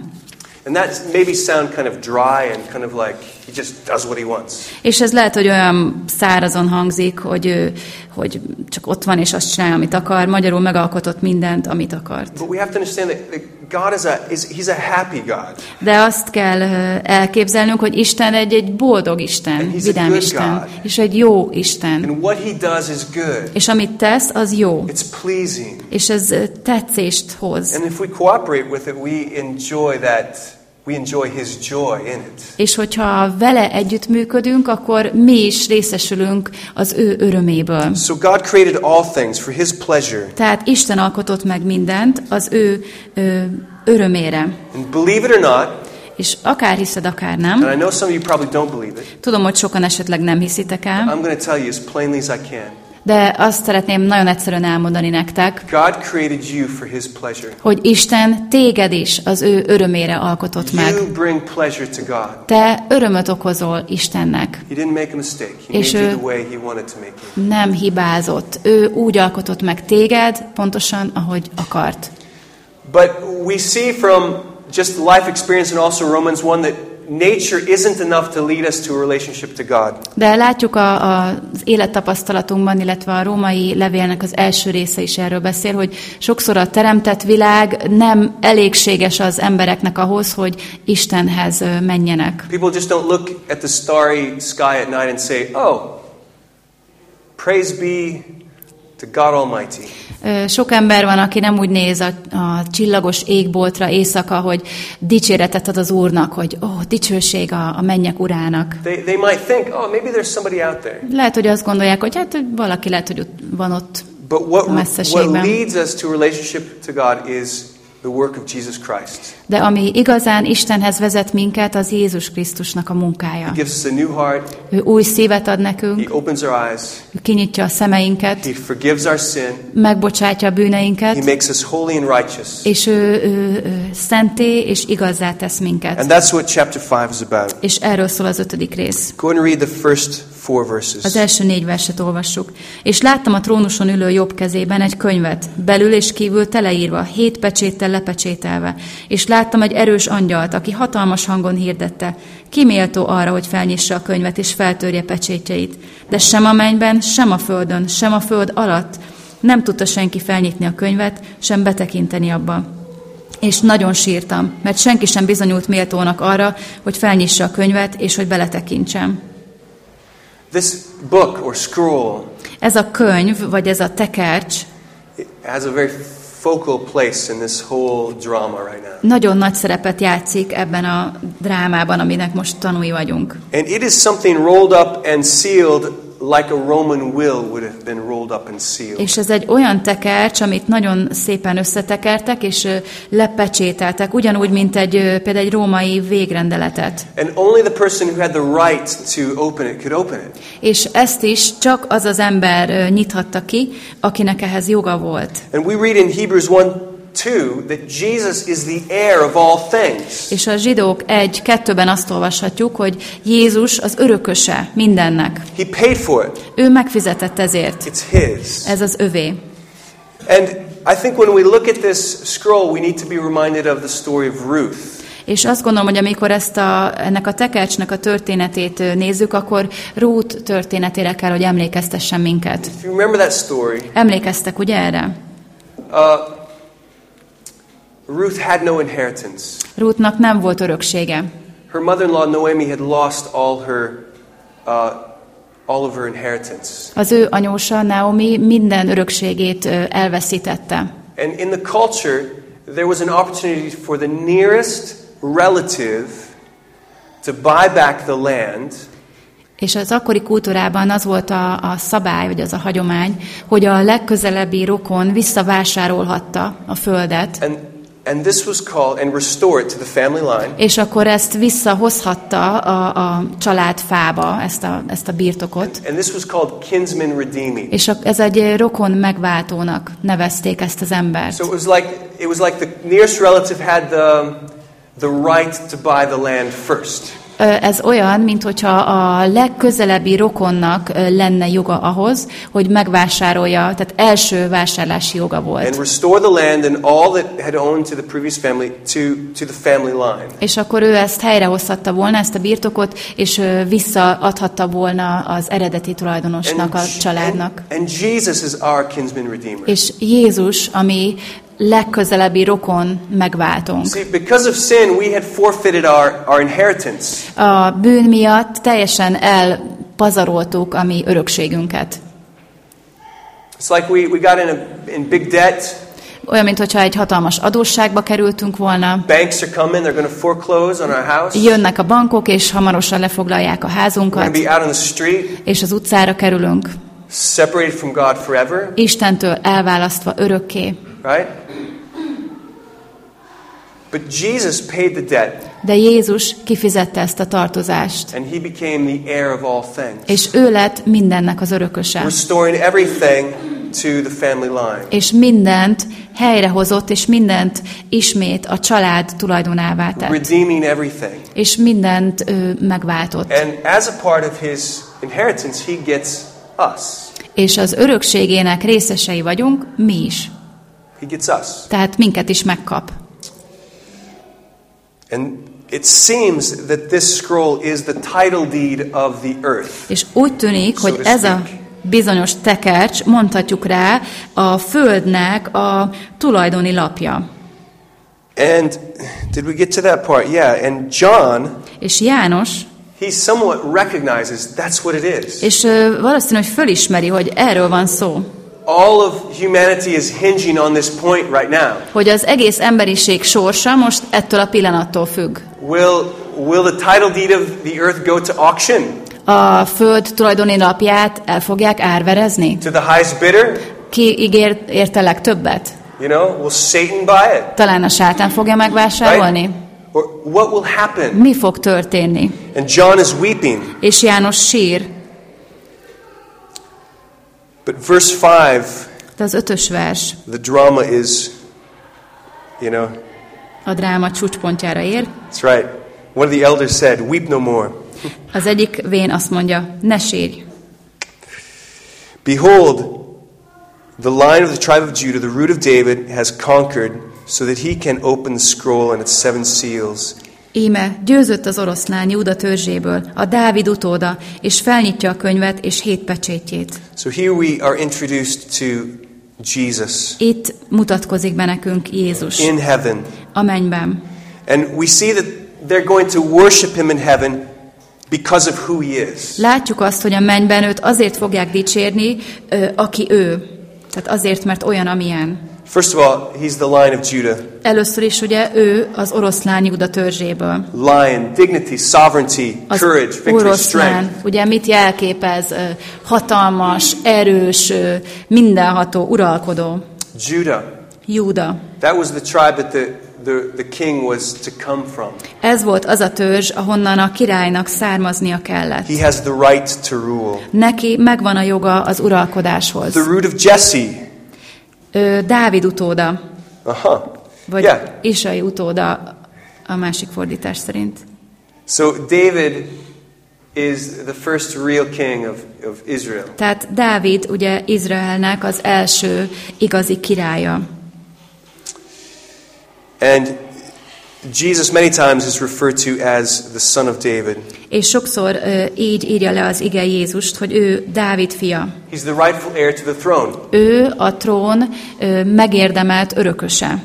And that maybe sound kind of dry and kind of like he just does what he wants. És ez lehet, hogy olyan szárazon hangzik, hogy, ő, hogy csak ott van és azt csinálja, amit akar. Magyarul megalkotott mindent, amit akart. But we have to understand that, that God is a, is, he's a happy God. De azt kell elképzelnünk, hogy Isten egy, egy boldog Isten, And he's a vidám Isten, God. és egy jó Isten. And what he does is good. És amit tesz, az jó. It's pleasing. És ez tetszést hoz. And if we cooperate with it, we enjoy that, we enjoy his joy in it. És hogyha vele együttműködünk, akkor mi is részesülünk az ő öröméből. So God created all things for his pleasure. Tehát Isten alkotott meg mindent az ő ö, örömére. And believe it or not, És akár hiszed, akár nem. and I know some of you probably don't believe it, Tudom, hogy sokan esetleg nem hiszitek el, I'm going to tell you as plainly as I can. De azt szeretném nagyon egyszerűen elmondani nektek, God created you for his pleasure. hogy Isten téged is az ő örömére alkotott meg. You bring pleasure to God. Te örömöt okozol Istennek. He didn't make a mistake. He És made ő- the way he wanted to make you. Nem hibázott. Ő úgy alkotott meg téged, pontosan ahogy akart. But we see from just life experience and also Romans 1 that nature isn't enough to lead us to a relationship to God. De látjuk a, a, az élettapasztalatunkban, illetve a római levélnek az első része is erről beszél, hogy sokszor a teremtett világ nem elégséges az embereknek ahhoz, hogy Istenhez menjenek. People just don't look at the starry sky at night and say, oh, praise be to God Almighty. Ö, Sok ember van, aki nem úgy néz a, a csillagos égboltra éjszaka, hogy dicséretet ad az Úrnak, hogy ó, dicsőség a, a mennyek urának. They, they might think, oh, maybe there's somebody out there. Lehet, hogy azt gondolják, hogy hát valaki lehet, hogy ott van ott But what, what leads us to relationship to God is the work of Jesus Christ. De ami igazán Istenhez vezet minket, az Jézus Krisztusnak a munkája. He gives us a new heart. Ő új szívet ad He nekünk, opens our eyes. ő kinyitja a szemeinket, He forgives our sin. megbocsátja a He bűneinket, makes us holy and righteous. és ő, ő, ő szenté és igazzá tesz And minket. that's what chapter 5 is about. És erről szól az ötödik rész. Go and read the first Az első négy verset olvassuk. És láttam a trónuson ülő jobb kezében egy könyvet, belül és kívül teleírva, hét pecséttel lepecsételve. És láttam egy erős angyalt, aki hatalmas hangon hirdette, ki méltó arra, hogy felnyissa a könyvet és feltörje pecsétjeit. De sem a mennyben, sem a földön, sem a föld alatt nem tudta senki felnyitni a könyvet, sem betekinteni abba. És nagyon sírtam, mert senki sem bizonyult méltónak arra, hogy felnyissa a könyvet, és hogy beletekintsem. This book or scroll Ez a könyv, vagy ez a tekercs it has a very focal place in this whole drama right now. nagyon nagy szerepet játszik ebben a drámában, aminek most tanúi vagyunk. And it is something rolled up and sealed like a Roman will would have been rolled up and sealed. És ez egy olyan tekercs, amit nagyon szépen összetekertek, és lepecsételtek, ugyanúgy, mint egy, például egy római végrendeletet. And only the person who had the right to open it could open it. És ezt is csak az az ember nyithatta ki, akinek ehhez joga volt. And we read in Hebrews 1 2 that Jesus is the heir of all things. És a zsidók egy kettőben azt olvashatjuk, hogy Jézus az örököse mindennek. He paid for it. Ő megfizetett ezért. It's his. Ez az övé. And I think when we look at this scroll, we need to be reminded of the story of Ruth. És azt gondolom, hogy amikor ezt a, ennek a tekercsnek a történetét nézzük, akkor Ruth történetére kell, hogy emlékeztessen minket. Story, Emlékeztek ugye erre? uh, Ruth had no inheritance. Ruthnak nem volt öröksége. Her mother-in-law Noemi had lost all her, uh, all of her inheritance. Az ő anyósa, Naomi minden örökségét elveszítette. And in the culture, there was an opportunity for the nearest relative to buy back the land És az akkori kultúrában az volt a, a szabály, vagy az a hagyomány, hogy a legközelebbi rokon visszavásárolhatta a földet, and, and this was called and restore it to the family line. és akkor ezt visszahozhatta a, a család fába, ezt a, ezt a birtokot. And this was called kinsman redeeming. És a- ez egy rokon megváltónak nevezték ezt az embert. So it was like it was like the nearest relative had the the right to buy the land first. Ez olyan, mint hogyha a legközelebbi rokonnak lenne joga ahhoz, hogy megvásárolja, tehát első vásárlási joga and volt. restore the land and all that had owned to the previous family to, to the family line. És akkor ő ezt helyrehozhatta volna, ezt a birtokot, és visszaadhatta volna az eredeti tulajdonosnak, a családnak. and, and Jesus is our kinsman redeemer. És Jézus, ami legközelebbi rokon megváltunk. See, because of sin, we had forfeited our, our inheritance. A bűn miatt teljesen elpazaroltuk a mi örökségünket. It's like we, we got in, a, in big debt. Olyan, mintha egy hatalmas adósságba kerültünk volna. Banks are coming, they're going to foreclose on our house. Jönnek a bankok, és hamarosan lefoglalják a We're házunkat, to be out on the street, és az utcára kerülünk, separated from God forever, Istentől elválasztva örökké. Right? But Jesus paid the debt, De Jézus kifizette ezt a tartozást, and he became the heir of all things, és ő lett mindennek az örököse. restoring everything to the family line. És mindent helyrehozott, és mindent ismét a család tulajdonává tett. redeeming everything. És mindent ő megváltott. And as a part of his inheritance, he gets us. És az örökségének részesei vagyunk mi is. He gets us. Tehát minket is megkap. And it seems that this scroll is the title deed of the earth. És úgy tűnik, So hogy ez a bizonyos tekercs, mondhatjuk rá, a Földnek a tulajdoni lapja. And did we get to that part? Yeah. And John, És János, he somewhat recognizes that's what it is. és ö, valószínű, hogy fölismeri, hogy erről van szó. All of humanity is hinging on this point right now. Hogy az egész emberiség sorsa most ettől a pillanattól függ. Will, will the title deed of the earth go to auction? A Föld tulajdoni lapját el fogják árverezni? To the highest bidder? Ki ígér érte legtöbbet? You know, will Satan buy it? Talán a sátán fogja megvásárolni? Right? Or what will happen? Mi fog történni? And John is weeping. És János sír, But verse 5, de az ötös vers the drama is, you know, a dráma csúcspontjára ér. that's right. One of the elders said, Weep no more. Az egyik vén azt mondja, ne sírj. Behold, the line of the tribe of Judah, the root of David, has conquered so that he can open the scroll and its seven seals. Íme, győzött az oroszlán Júda törzséből, a Dávid utóda, és felnyitja a könyvet és hét pecsétjét. So here we are introduced to Jesus Itt mutatkozik be nekünk Jézus in heaven. a mennyben. And we see that they're going to worship him in heaven because of who he is. Látjuk azt, hogy a mennyben őt azért fogják dicsérni, aki ő. Tehát azért, mert olyan, amilyen. First of all, he's the lion of Judah. Először is ugye ő az oroszlán Júda törzséből. Lion, dignity, sovereignty, Az courage, victory, oroszlán, strength. ugye mit jelképez? Hatalmas, erős, mindenható, uralkodó. Judah. Júda. That was the tribe that the, the, the king was to come from. Ez volt az a törzs, ahonnan a királynak származnia kellett. He has the right to rule. Neki megvan a joga az uralkodáshoz. The root of Jesse. Ő Dávid utóda, Uh-huh. vagy Yeah. Isai utóda a másik fordítás szerint. So David is the first real king of, of Israel. Tehát Dávid ugye Izraelnek az első igazi királya. And Jesus many times is referred to as the son of David. És sokszor ö, így írja le az ige Jézust, hogy ő Dávid fia. He's the rightful heir to the throne. Ő a trón ö, megérdemelt örököse.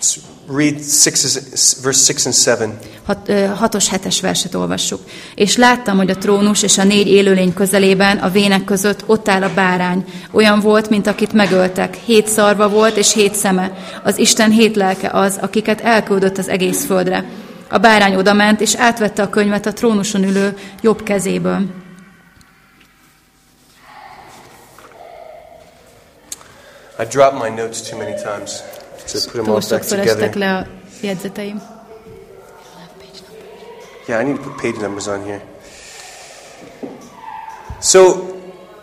Let's read six, verse 6 and 7. Hat, hatos, hetes verset olvassuk. És láttam, hogy a trónus és a négy élőlény közelében, a vének között ott áll a bárány. Olyan volt, mint akit megöltek. Hét szarva volt és hét szeme. Az Isten hét lelke az, akiket elküldött az egész földre. A bárány odament, és átvette a könyvet a trónuson ülő jobb kezéből. I dropped my notes too many times to put them all back together. le a jegyzeteim. Yeah, I need to put page numbers on here. So,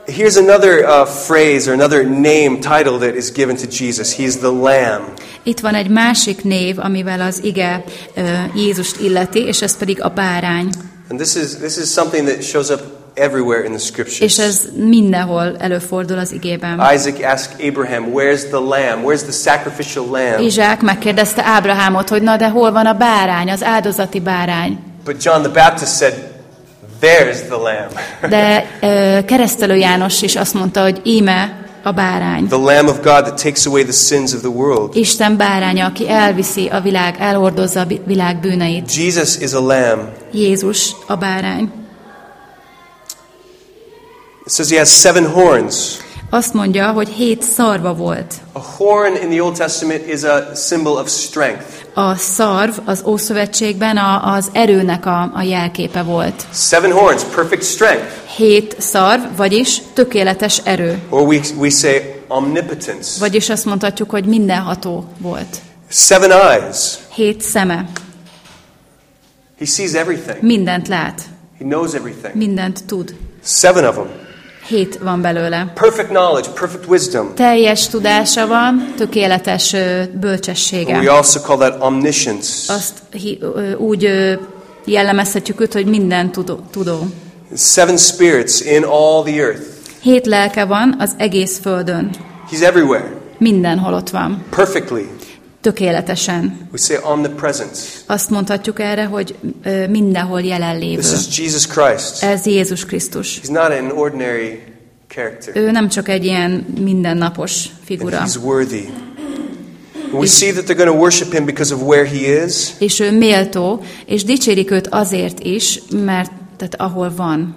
here's another uh, phrase or another name, title that is given to Jesus. He's the Lamb. Itt van egy másik név, amivel az ige ö, Jézust illeti, és ez pedig a bárány. And this is, this is something that shows up everywhere in the scriptures. És ez mindenhol előfordul az igében. Isaac asked Abraham, Where's the lamb? Where's the sacrificial lamb? Izsák megkérdezte Ábrahámot, hogy na de hol van a bárány, az áldozati bárány. But John the Baptist said, There's the lamb. De ö, keresztelő János is azt mondta, hogy íme a bárány. The lamb of God that takes away the sins of the world. Isten báránya, aki elviszi a világ, elhordozza a világ bűneit. Jesus is a lamb. Jézus a bárány. It says he has seven horns. Azt mondja, hogy hét szarva volt. A horn in the Old Testament is a symbol of strength. A szarv az Ószövetségben a, az erőnek a, a jelképe volt. Seven horns, perfect strength. Hét szarv, vagyis tökéletes erő. Or we, we say omnipotence. Vagyis azt mondhatjuk, hogy mindenható volt. Seven eyes. Hét szeme. He sees everything. Mindent lát. He knows everything. Mindent tud. Seven of them. Hét van belőle. Perfect knowledge, perfect wisdom. Teljes tudása van, tökéletes ö, We bölcsessége. also call that omniscience. Azt úgy jellemezhetjük őt, hogy minden tudó. tudó. Seven spirits in all the earth. Hét lelke van az egész földön. He's everywhere, Mindenhol ott van. perfectly. Tökéletesen. We say omnipresent. Azt mondhatjuk erre, hogy ö, mindenhol jelenlévő. This is Jesus Christ. Ez Jézus Krisztus. He's not an ordinary character. Ő nem csak egy ilyen mindennapos And figura. he's worthy. And we see that they're going to worship him because of where he is. És ő méltó, és dicsérik őt azért is, mert tehát ahol van.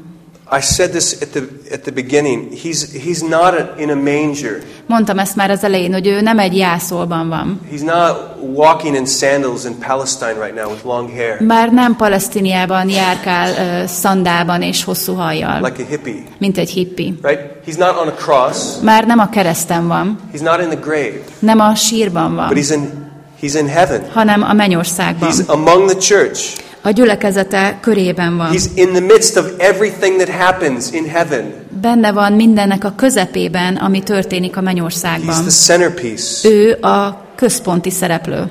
I said this at the, at the beginning. He's, he's not a, in a manger. Mondtam ezt már az elején, hogy ő nem egy jászolban van. He's not walking in sandals in Palestine right now with long hair, Már nem Palesztiniában járkál uh, szandában és hosszú hajjal, like a hippie, mint egy hippi. right? He's not on a cross. Már nem a kereszten van, He's not in the grave, nem a sírban van, but he's in, he's in heaven. hanem a mennyországban. He's among the church. A gyülekezete körében van. He's in the midst of everything that happens in heaven. Benne van mindennek a közepében, ami történik a He's mennyországban. the centerpiece. Ő a központi szereplő.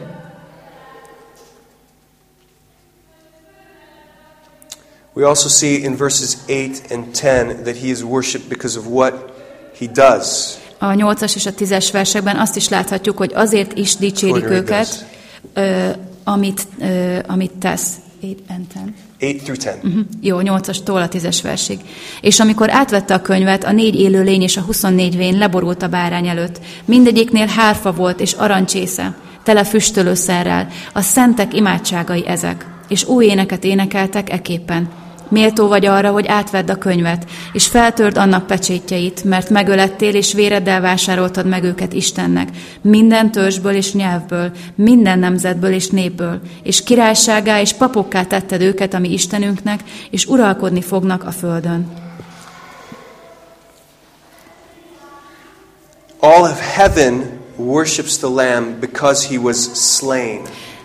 We also see in verses 8 and 10 that he is worshipped because of what he does. A 8-as és a 10-es versekben azt is láthatjuk, hogy azért is dicsérik őket, ö, amit, ö, amit tesz. 8 and 10. 8 through 10. Mhm. Jó, 8-astól a 10-es versig. És amikor átvette a könyvet, a négy élő lény és a 24 vén leborult a bárány előtt. Mindegyiknél hárfa volt és arancsésze, tele füstölőszerrel. A szentek imádságai ezek. És új éneket énekeltek eképpen. Méltó vagy arra, hogy átvedd a könyvet, és feltörd annak pecsétjeit, mert megölettél, és véreddel vásároltad meg őket Istennek, minden törzsből és nyelvből, minden nemzetből és népből, és királyságá és papokká tetted őket, ami Istenünknek, és uralkodni fognak a földön. All of heaven worships the Lamb because he was slain.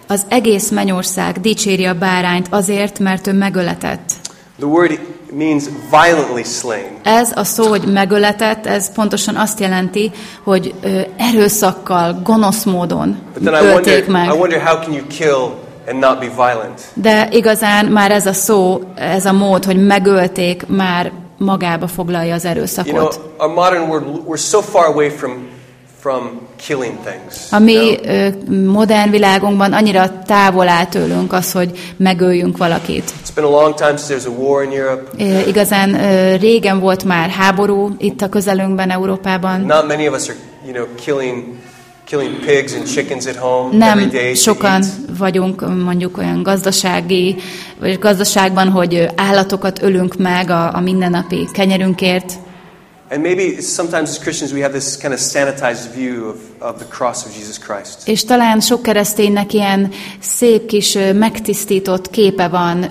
Az egész mennyország dicséri a bárányt azért, mert ő megöletett. The word means violently slain. Ez a szó, hogy megöletett, ez pontosan azt jelenti, hogy ö, erőszakkal, gonosz módon ölték meg. I wonder how can you kill and not be violent? De igazán már ez a szó, ez a mód, hogy megölték, már magába foglalja az You know, erőszakot. our modern world, we're so far away from, from killing things. A mi ö, modern világunkban annyira távol áll tőlünk az, hogy megöljünk valakit. It's been a long time since there's a war in Europe. Ö, Igazán ö, régen volt már háború itt a közelünkben, Európában. Not many of us are, you know, killing, killing pigs and chickens at home every Nem day. sokan vagyunk mondjuk olyan gazdasági, vagy gazdaságban, hogy állatokat ölünk meg a, a mindennapi kenyerünkért. And maybe sometimes as Christians we have this kind of sanitized view of, of the cross of Jesus Christ. És talán sok kereszténynek ilyen szép kis megtisztított képe van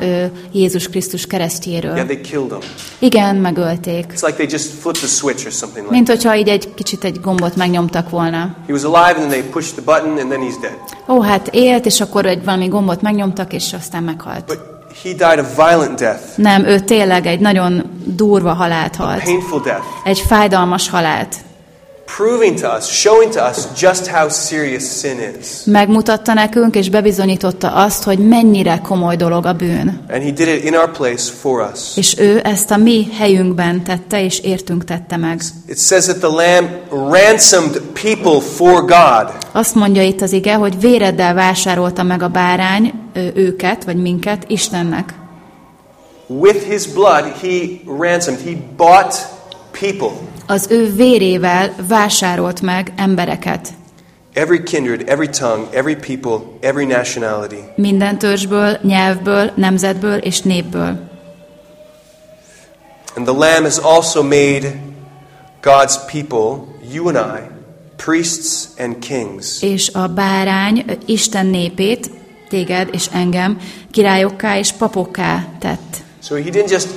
Jézus Krisztus keresztjéről. Yeah, they killed him. Igen, megölték. It's like they just flipped the switch or something like Mint hogyha így egy kicsit egy gombot megnyomtak volna. He was alive and then they pushed the button and then he's dead. Ó, hát élt, és akkor egy valami gombot megnyomtak, és aztán meghalt. But he died a violent death, Nem, ő tényleg egy nagyon durva halált halt. painful death, Egy fájdalmas halált. Proving to us, showing to us just how serious sin is. Megmutatta nekünk, és bebizonyította azt, hogy mennyire komoly dolog a bűn. And he did it in our place for us. És ő ezt a mi helyünkben tette, és értünk tette meg. It says that the Lamb ransomed people for God. Azt mondja itt az ige, hogy véreddel vásárolta meg a bárány őket, vagy minket Istennek. With his blood, he ransomed, he bought people. Az ő vérével vásárolt meg embereket. Every kindred, every tongue, every people, every nationality. Minden törzsből, nyelvből, nemzetből és népből. And the Lamb has also made God's people, you and I, priests and kings. És a bárány Isten népét, téged és engem, királyokká és papokká tett. So he didn't just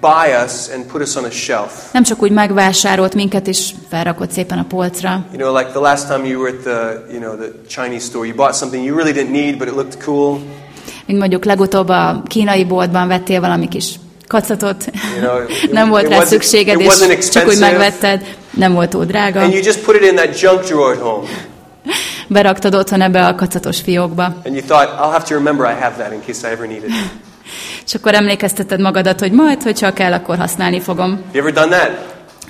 buy us and put us on a shelf. Nem csak úgy megvásárolt minket, és felrakott szépen a polcra. You know, like the last time you were at the, you know, the Chinese store, you bought something you really didn't need, but it looked cool. Mint mondjuk legutóbb a kínai boltban vettél valami kis kacatot, You know, it- nem volt rá szükséged, és csak úgy megvetted, nem volt túl drága. And you just put it in that junk drawer at home. Beraktad otthon ebbe a kacatos fiókba. And you thought, I'll have to remember I have that in case I ever need it. És akkor emlékezteted magadat, hogy majd, hogyha kell, akkor használni fogom. You ever done that?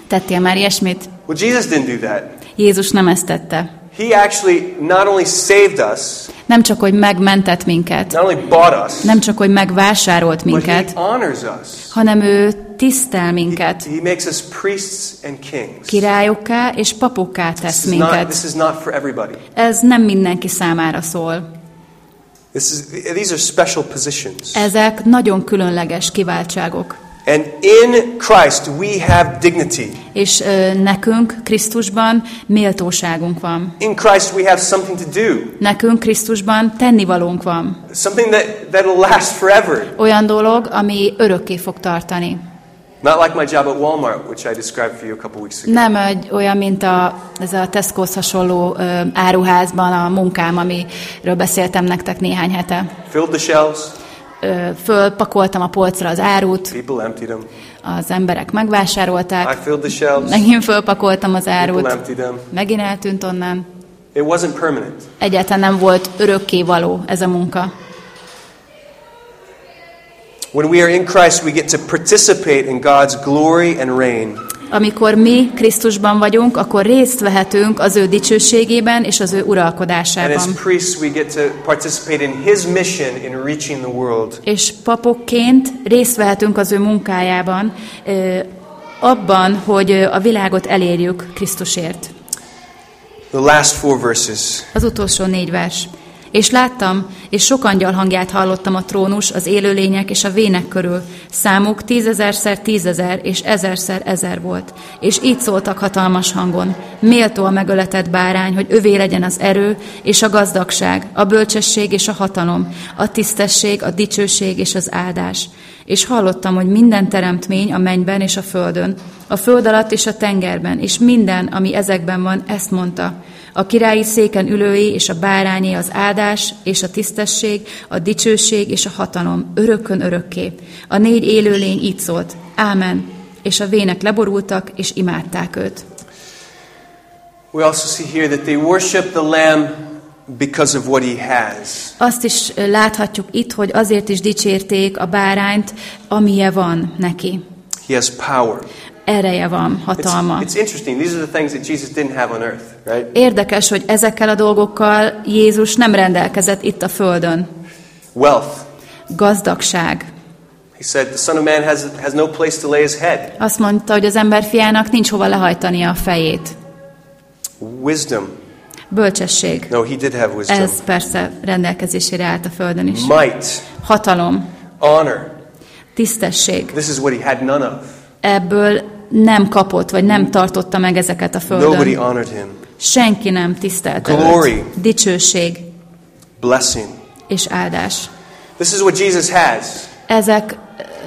Tettél már ilyesmit? Well, Jesus didn't do that. Jézus nem ezt tette. He actually not only saved us, Nem csak, hogy megmentett minket, not only bought us, nem csak, hogy megvásárolt but minket, he honors us. hanem ő tisztel minket. He makes us priests and kings. Királyokká és papokká tesz is, not, minket. this is not for everybody. Ez nem mindenki számára szól. This is, these are special positions. Ezek nagyon különleges kiváltságok. And in Christ we have dignity. És ö, nekünk Krisztusban méltóságunk van. In Christ we have something to do. Nekünk Krisztusban tennivalónk van. Something that, that'll last forever. Olyan dolog, ami örökké fog tartani. Not like my job at Walmart, which I described for you a couple weeks ago. Nem egy olyan, mint a, ez a Tesco's hasonló ö, áruházban a munkám, amiről beszéltem nektek néhány hete. Filled the shelves, Ö, fölpakoltam a polcra az árut, people emptied them. az emberek I megvásárolták, filled the shelves, megint fölpakoltam az people árut, emptied them. megint eltűnt onnan. It wasn't permanent. Egyáltalán nem volt örökké való ez a munka. When we are in Christ, we get to participate in God's glory and reign. Amikor mi Krisztusban vagyunk, akkor részt vehetünk az ő dicsőségében és az ő And as uralkodásában. priests, we get to participate in His mission in reaching the world. És papokként részt vehetünk az ő munkájában, abban, hogy a világot elérjük Krisztusért. The last four verses. Az utolsó négy vers. És láttam, és sok angyal hangját hallottam a trónus, az élőlények és a vének körül. Számuk tízezerszer tízezer és ezerszer ezer volt. És így szóltak hatalmas hangon. Méltó a megöletett bárány, hogy övé legyen az erő és a gazdagság, a bölcsesség és a hatalom, a tisztesség, a dicsőség és az áldás. És hallottam, hogy minden teremtmény a mennyben és a földön, a föld alatt és a tengerben, és minden, ami ezekben van, ezt mondta. A királyi széken ülői és a bárányé az áldás és a tisztesség, a dicsőség és a hatalom örökkön örökké. A négy élőlény így szólt, Ámen, és a vének leborultak és imádták őt. We also see here that they worship the Lamb because of what He has. Azt is láthatjuk itt, hogy azért is dicsérték a bárányt, amilyen van neki. He has power. Ereje van, It's, hatalma. it's interesting. These are the things that Jesus didn't have on earth, right? Érdekes, hogy ezekkel a dolgokkal Jézus nem rendelkezett itt a földön. Wealth. Gazdagság. He said, The Son of Man has, has no place to lay his head. Azt mondta, hogy az ember fiának nincs hova lehajtania a fejét. Wisdom. Bölcsesség. No, he did have wisdom. Ez persze rendelkezésére állt a földön is. Might. Hatalom, Honor. tisztesség. This is what he had none of. Ebből nem kapott, vagy nem tartotta meg ezeket a Nobody földön. honored him. Senki nem tisztelte Glory. őt. Dicsőség Blessing. és áldás. This is what Jesus has. Ezek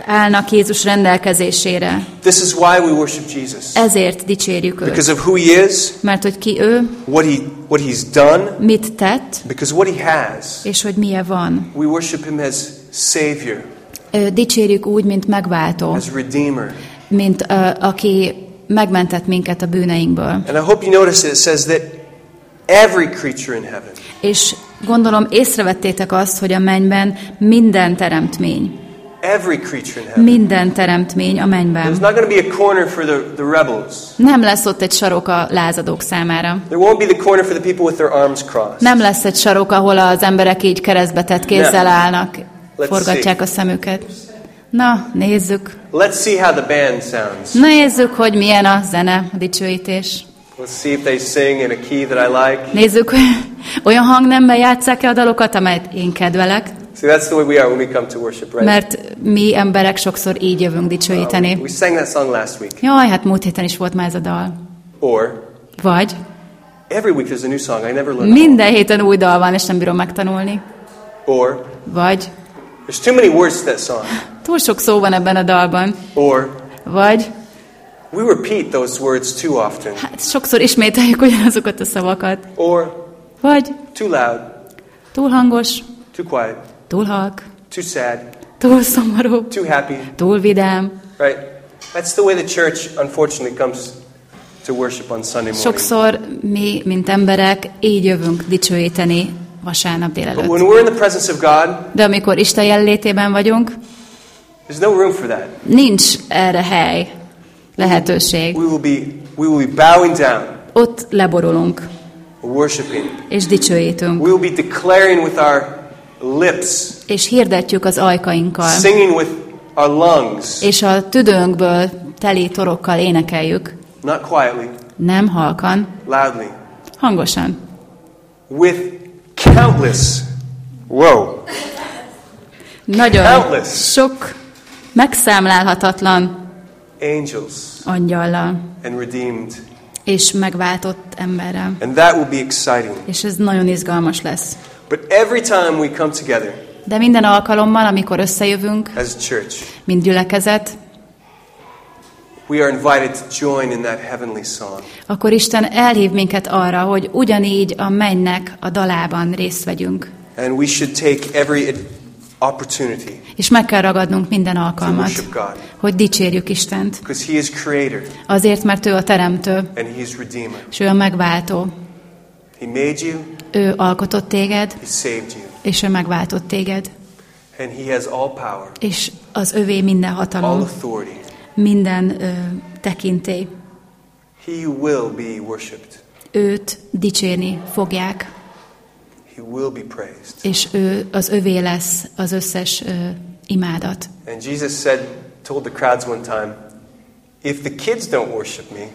állnak Jézus rendelkezésére. This is why we worship Jesus. Ezért dicsérjük őt. Because of who he is, Mert hogy ki ő, what he what he's done, mit tett, because what he has. és hogy milyen van. We worship him as Savior, Dicsérjük úgy, mint megváltó, as Redeemer. Mint ö, aki megmentett minket a bűneinkből. And I hope you notice it says that every creature in heaven, És gondolom észrevettétek azt, hogy a mennyben minden teremtmény, every creature in heaven, minden teremtmény a there's mennyben. not going to be a corner for the, the rebels. Nem lesz ott egy sarok a lázadók számára. There won't be the corner for the people with their arms crossed. Nem lesz egy sarok, ahol az emberek így keresztbetett kézzel Nem. állnak, forgatják a szemüket. Na, nézzük. Let's see how the band sounds. Nézzük, hogy milyen a zene, a dicsőítés. Let's see if they sing in a key that I like. Nézzük, olyan hangnemben játsszák-e a dalokat, amelyet én kedvelek, See, that's the way we are when we come to worship, right? mert mi emberek sokszor így jövünk dicsőíteni. We sang that song last week. Jaj, hát múlt héten is volt már ez a dal. Or Vagy every week there's a new song. I never learned. minden héten új dal van, és nem bírom megtanulni. Or Vagy there's too many words to that song. túl sok szó van ebben a dalban. Or Vagy we repeat those words too often. hát sokszor ismételjük ugyanazokat a szavakat. Or Vagy too loud, túl hangos, too quiet, túl halk, too sad, túl szomorú, too happy, túl vidám. right? That's the way the church unfortunately comes to worship on Sunday morning. Sokszor mi, mint emberek, így jövünk dicsőíteni vasárnap But when délelőtt. we're in the presence of God, De amikor Isten jelenlétében vagyunk, there's no room for that. nincs erre hely, lehetőség. We will be we will be bowing down, Ott leborulunk, worshiping. és dicsőítünk, We will be declaring with our lips, és hirdetjük az ajkainkkal, singing with our lungs, és a tüdőnkből teli torokkal énekeljük, not quietly, nem halkan, loudly, hangosan. with countless, whoa, Nagyon Countless. sok megszámlálhatatlan angels angyallal and redeemed. és megváltott emberrel. And that will be exciting. És ez nagyon izgalmas lesz. But every time we come together De minden alkalommal, amikor összejövünk, as a church, mint gyülekezet, we are invited to join in that heavenly song. akkor Isten elhív minket arra, hogy ugyanígy a mennynek a dalában részt vegyünk. And we should take every opportunity És meg kell ragadnunk minden alkalmat, hogy dicsérjük Istent. He is Creator Azért, mert ő a teremtő, and He is Redeemer. és ő a megváltó. He made you, Ő alkotott téged, He saved you, és ő megváltott téged. and He has all power, És az övé minden all hatalom, authority. Minden ö, tekintély. He will be worshipped, Őt dicsérni fogják, He will be praised. és ő az övé lesz az összes ö, imádat. And Jesus said, told the crowds one time, if the kids don't worship me,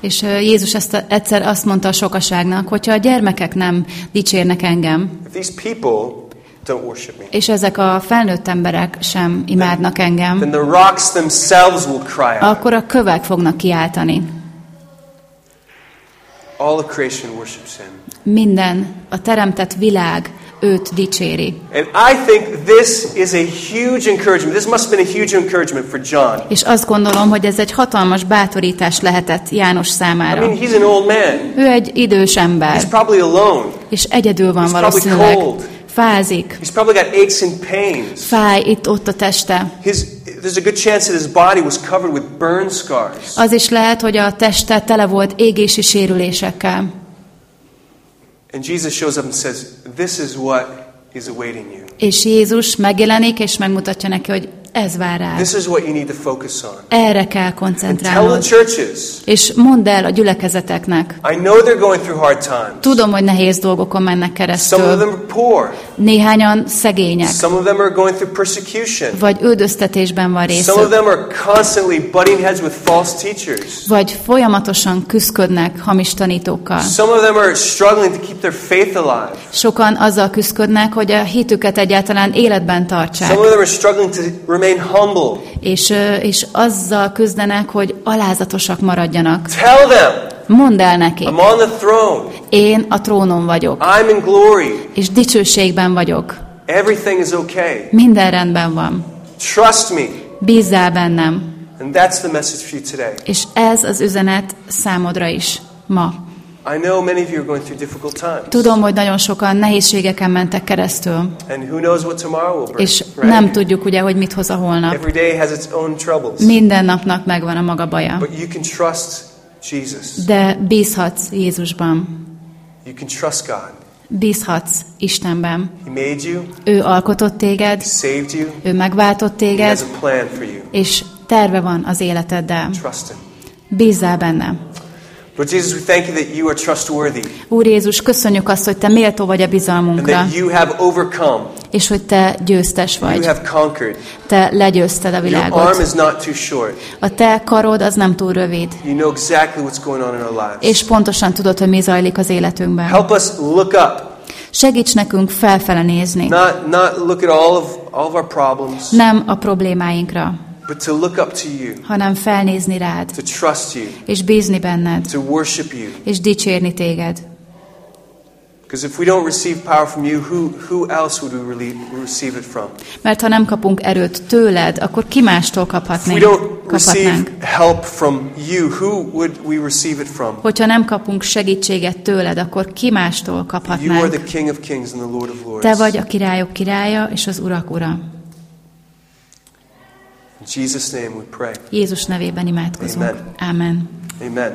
És Jézus ezt egyszer azt mondta a sokaságnak, hogyha a gyermekek nem dicsérnek engem, if these people don't worship me, és ezek a felnőtt emberek sem imádnak then engem, the rocks themselves will cry out. akkor a kövek fognak kiáltani. All of creation worships Him. Minden, a teremtett világ őt dicséri. And I think this is a huge encouragement. This must have been a huge encouragement for John. És azt gondolom, hogy ez egy hatalmas bátorítás lehetett János I számára. mean, he's an old man. Ő egy idős ember, He's probably alone. és egyedül van He's probably valószínűleg. cold. Fázik, He's probably got aches and pains. fáj itt-ott a teste. His, there's a good chance that his body was covered with burn scars. Az is lehet, hogy a teste tele volt égési sérülésekkel. And Jesus shows up and says, This is what is awaiting you. És Jézus megjelenik, és megmutatja neki, hogy ez vár rád. This is what you need to focus on. Erre kell And tell the koncentrálnod. churches, És mondd el a gyülekezeteknek. I know they're going through hard times. Tudom, hogy nehéz dolgokon mennek Some of keresztül. them are poor. Néhányan szegények, Some of them are going through persecution. vagy üldöztetésben van Some of részük, them are constantly butting heads with false teachers. vagy folyamatosan küzdködnek hamis tanítókkal. Some of them are struggling to keep their faith alive. Sokan azzal küzdködnek, hogy a hitüket egyáltalán életben tartsák, Some of them are struggling to remain humble. és, és azzal küzdenek, hogy alázatosak maradjanak. Tell them, Mondd el neki, I'm on the throne. én a trónon vagyok, I'm in glory. és dicsőségben vagyok. Everything is okay. Minden rendben van. Trust me. Bízzál bennem. And that's the message for you today. És ez az üzenet számodra is ma. I know many of you are going through difficult times. Tudom, hogy nagyon sokan nehézségeken mentek keresztül, And who knows what tomorrow will bring, és right? nem tudjuk ugye, hogy mit hoz a holnap. Every day has its own troubles. Minden napnak megvan a maga baja. But you can trust Jesus. De bízhatsz Jézusban. You can trust God. Bízhatsz Istenben. He made you, Ő alkotott téged, He saved you, ő megváltott He has téged, a plan for you. és terve van az életeddel. Trust Him. Bízzál benne. Lord Jesus, we thank you that you are trustworthy Úr Jézus, köszönjük azt, hogy Te méltó vagy a and bizalmunkra, that you have overcome, és hogy Te győztes you vagy. have conquered. Te legyőzted a Your arm világot. is not too short. A Te karod az nem túl rövid, You know exactly what's going on in our lives. és pontosan tudod, hogy mi zajlik az életünkben. Help us look up, Segíts nekünk felfele nézni, not, not look at all of, all of our problems, nem a problémáinkra, but to look up to you, hanem felnézni rád, to trust you, és bízni benned, to worship you. és dicsérni téged. Because if we don't receive power from you, who, who else would we really receive it from? Mert ha nem kapunk erőt tőled, akkor ki mástól If we kaphatnánk? receive kaphatnánk. help from you, who would we receive it from? Hogyha nem kapunk segítséget tőled, akkor ki mástól You are the kaphatnánk? King of Kings and the Lord of Lords. Te vagy a királyok királya és az urak ura. In Jesus' name we pray. Jézus nevében imádkozunk. Amen. Amen. Amen.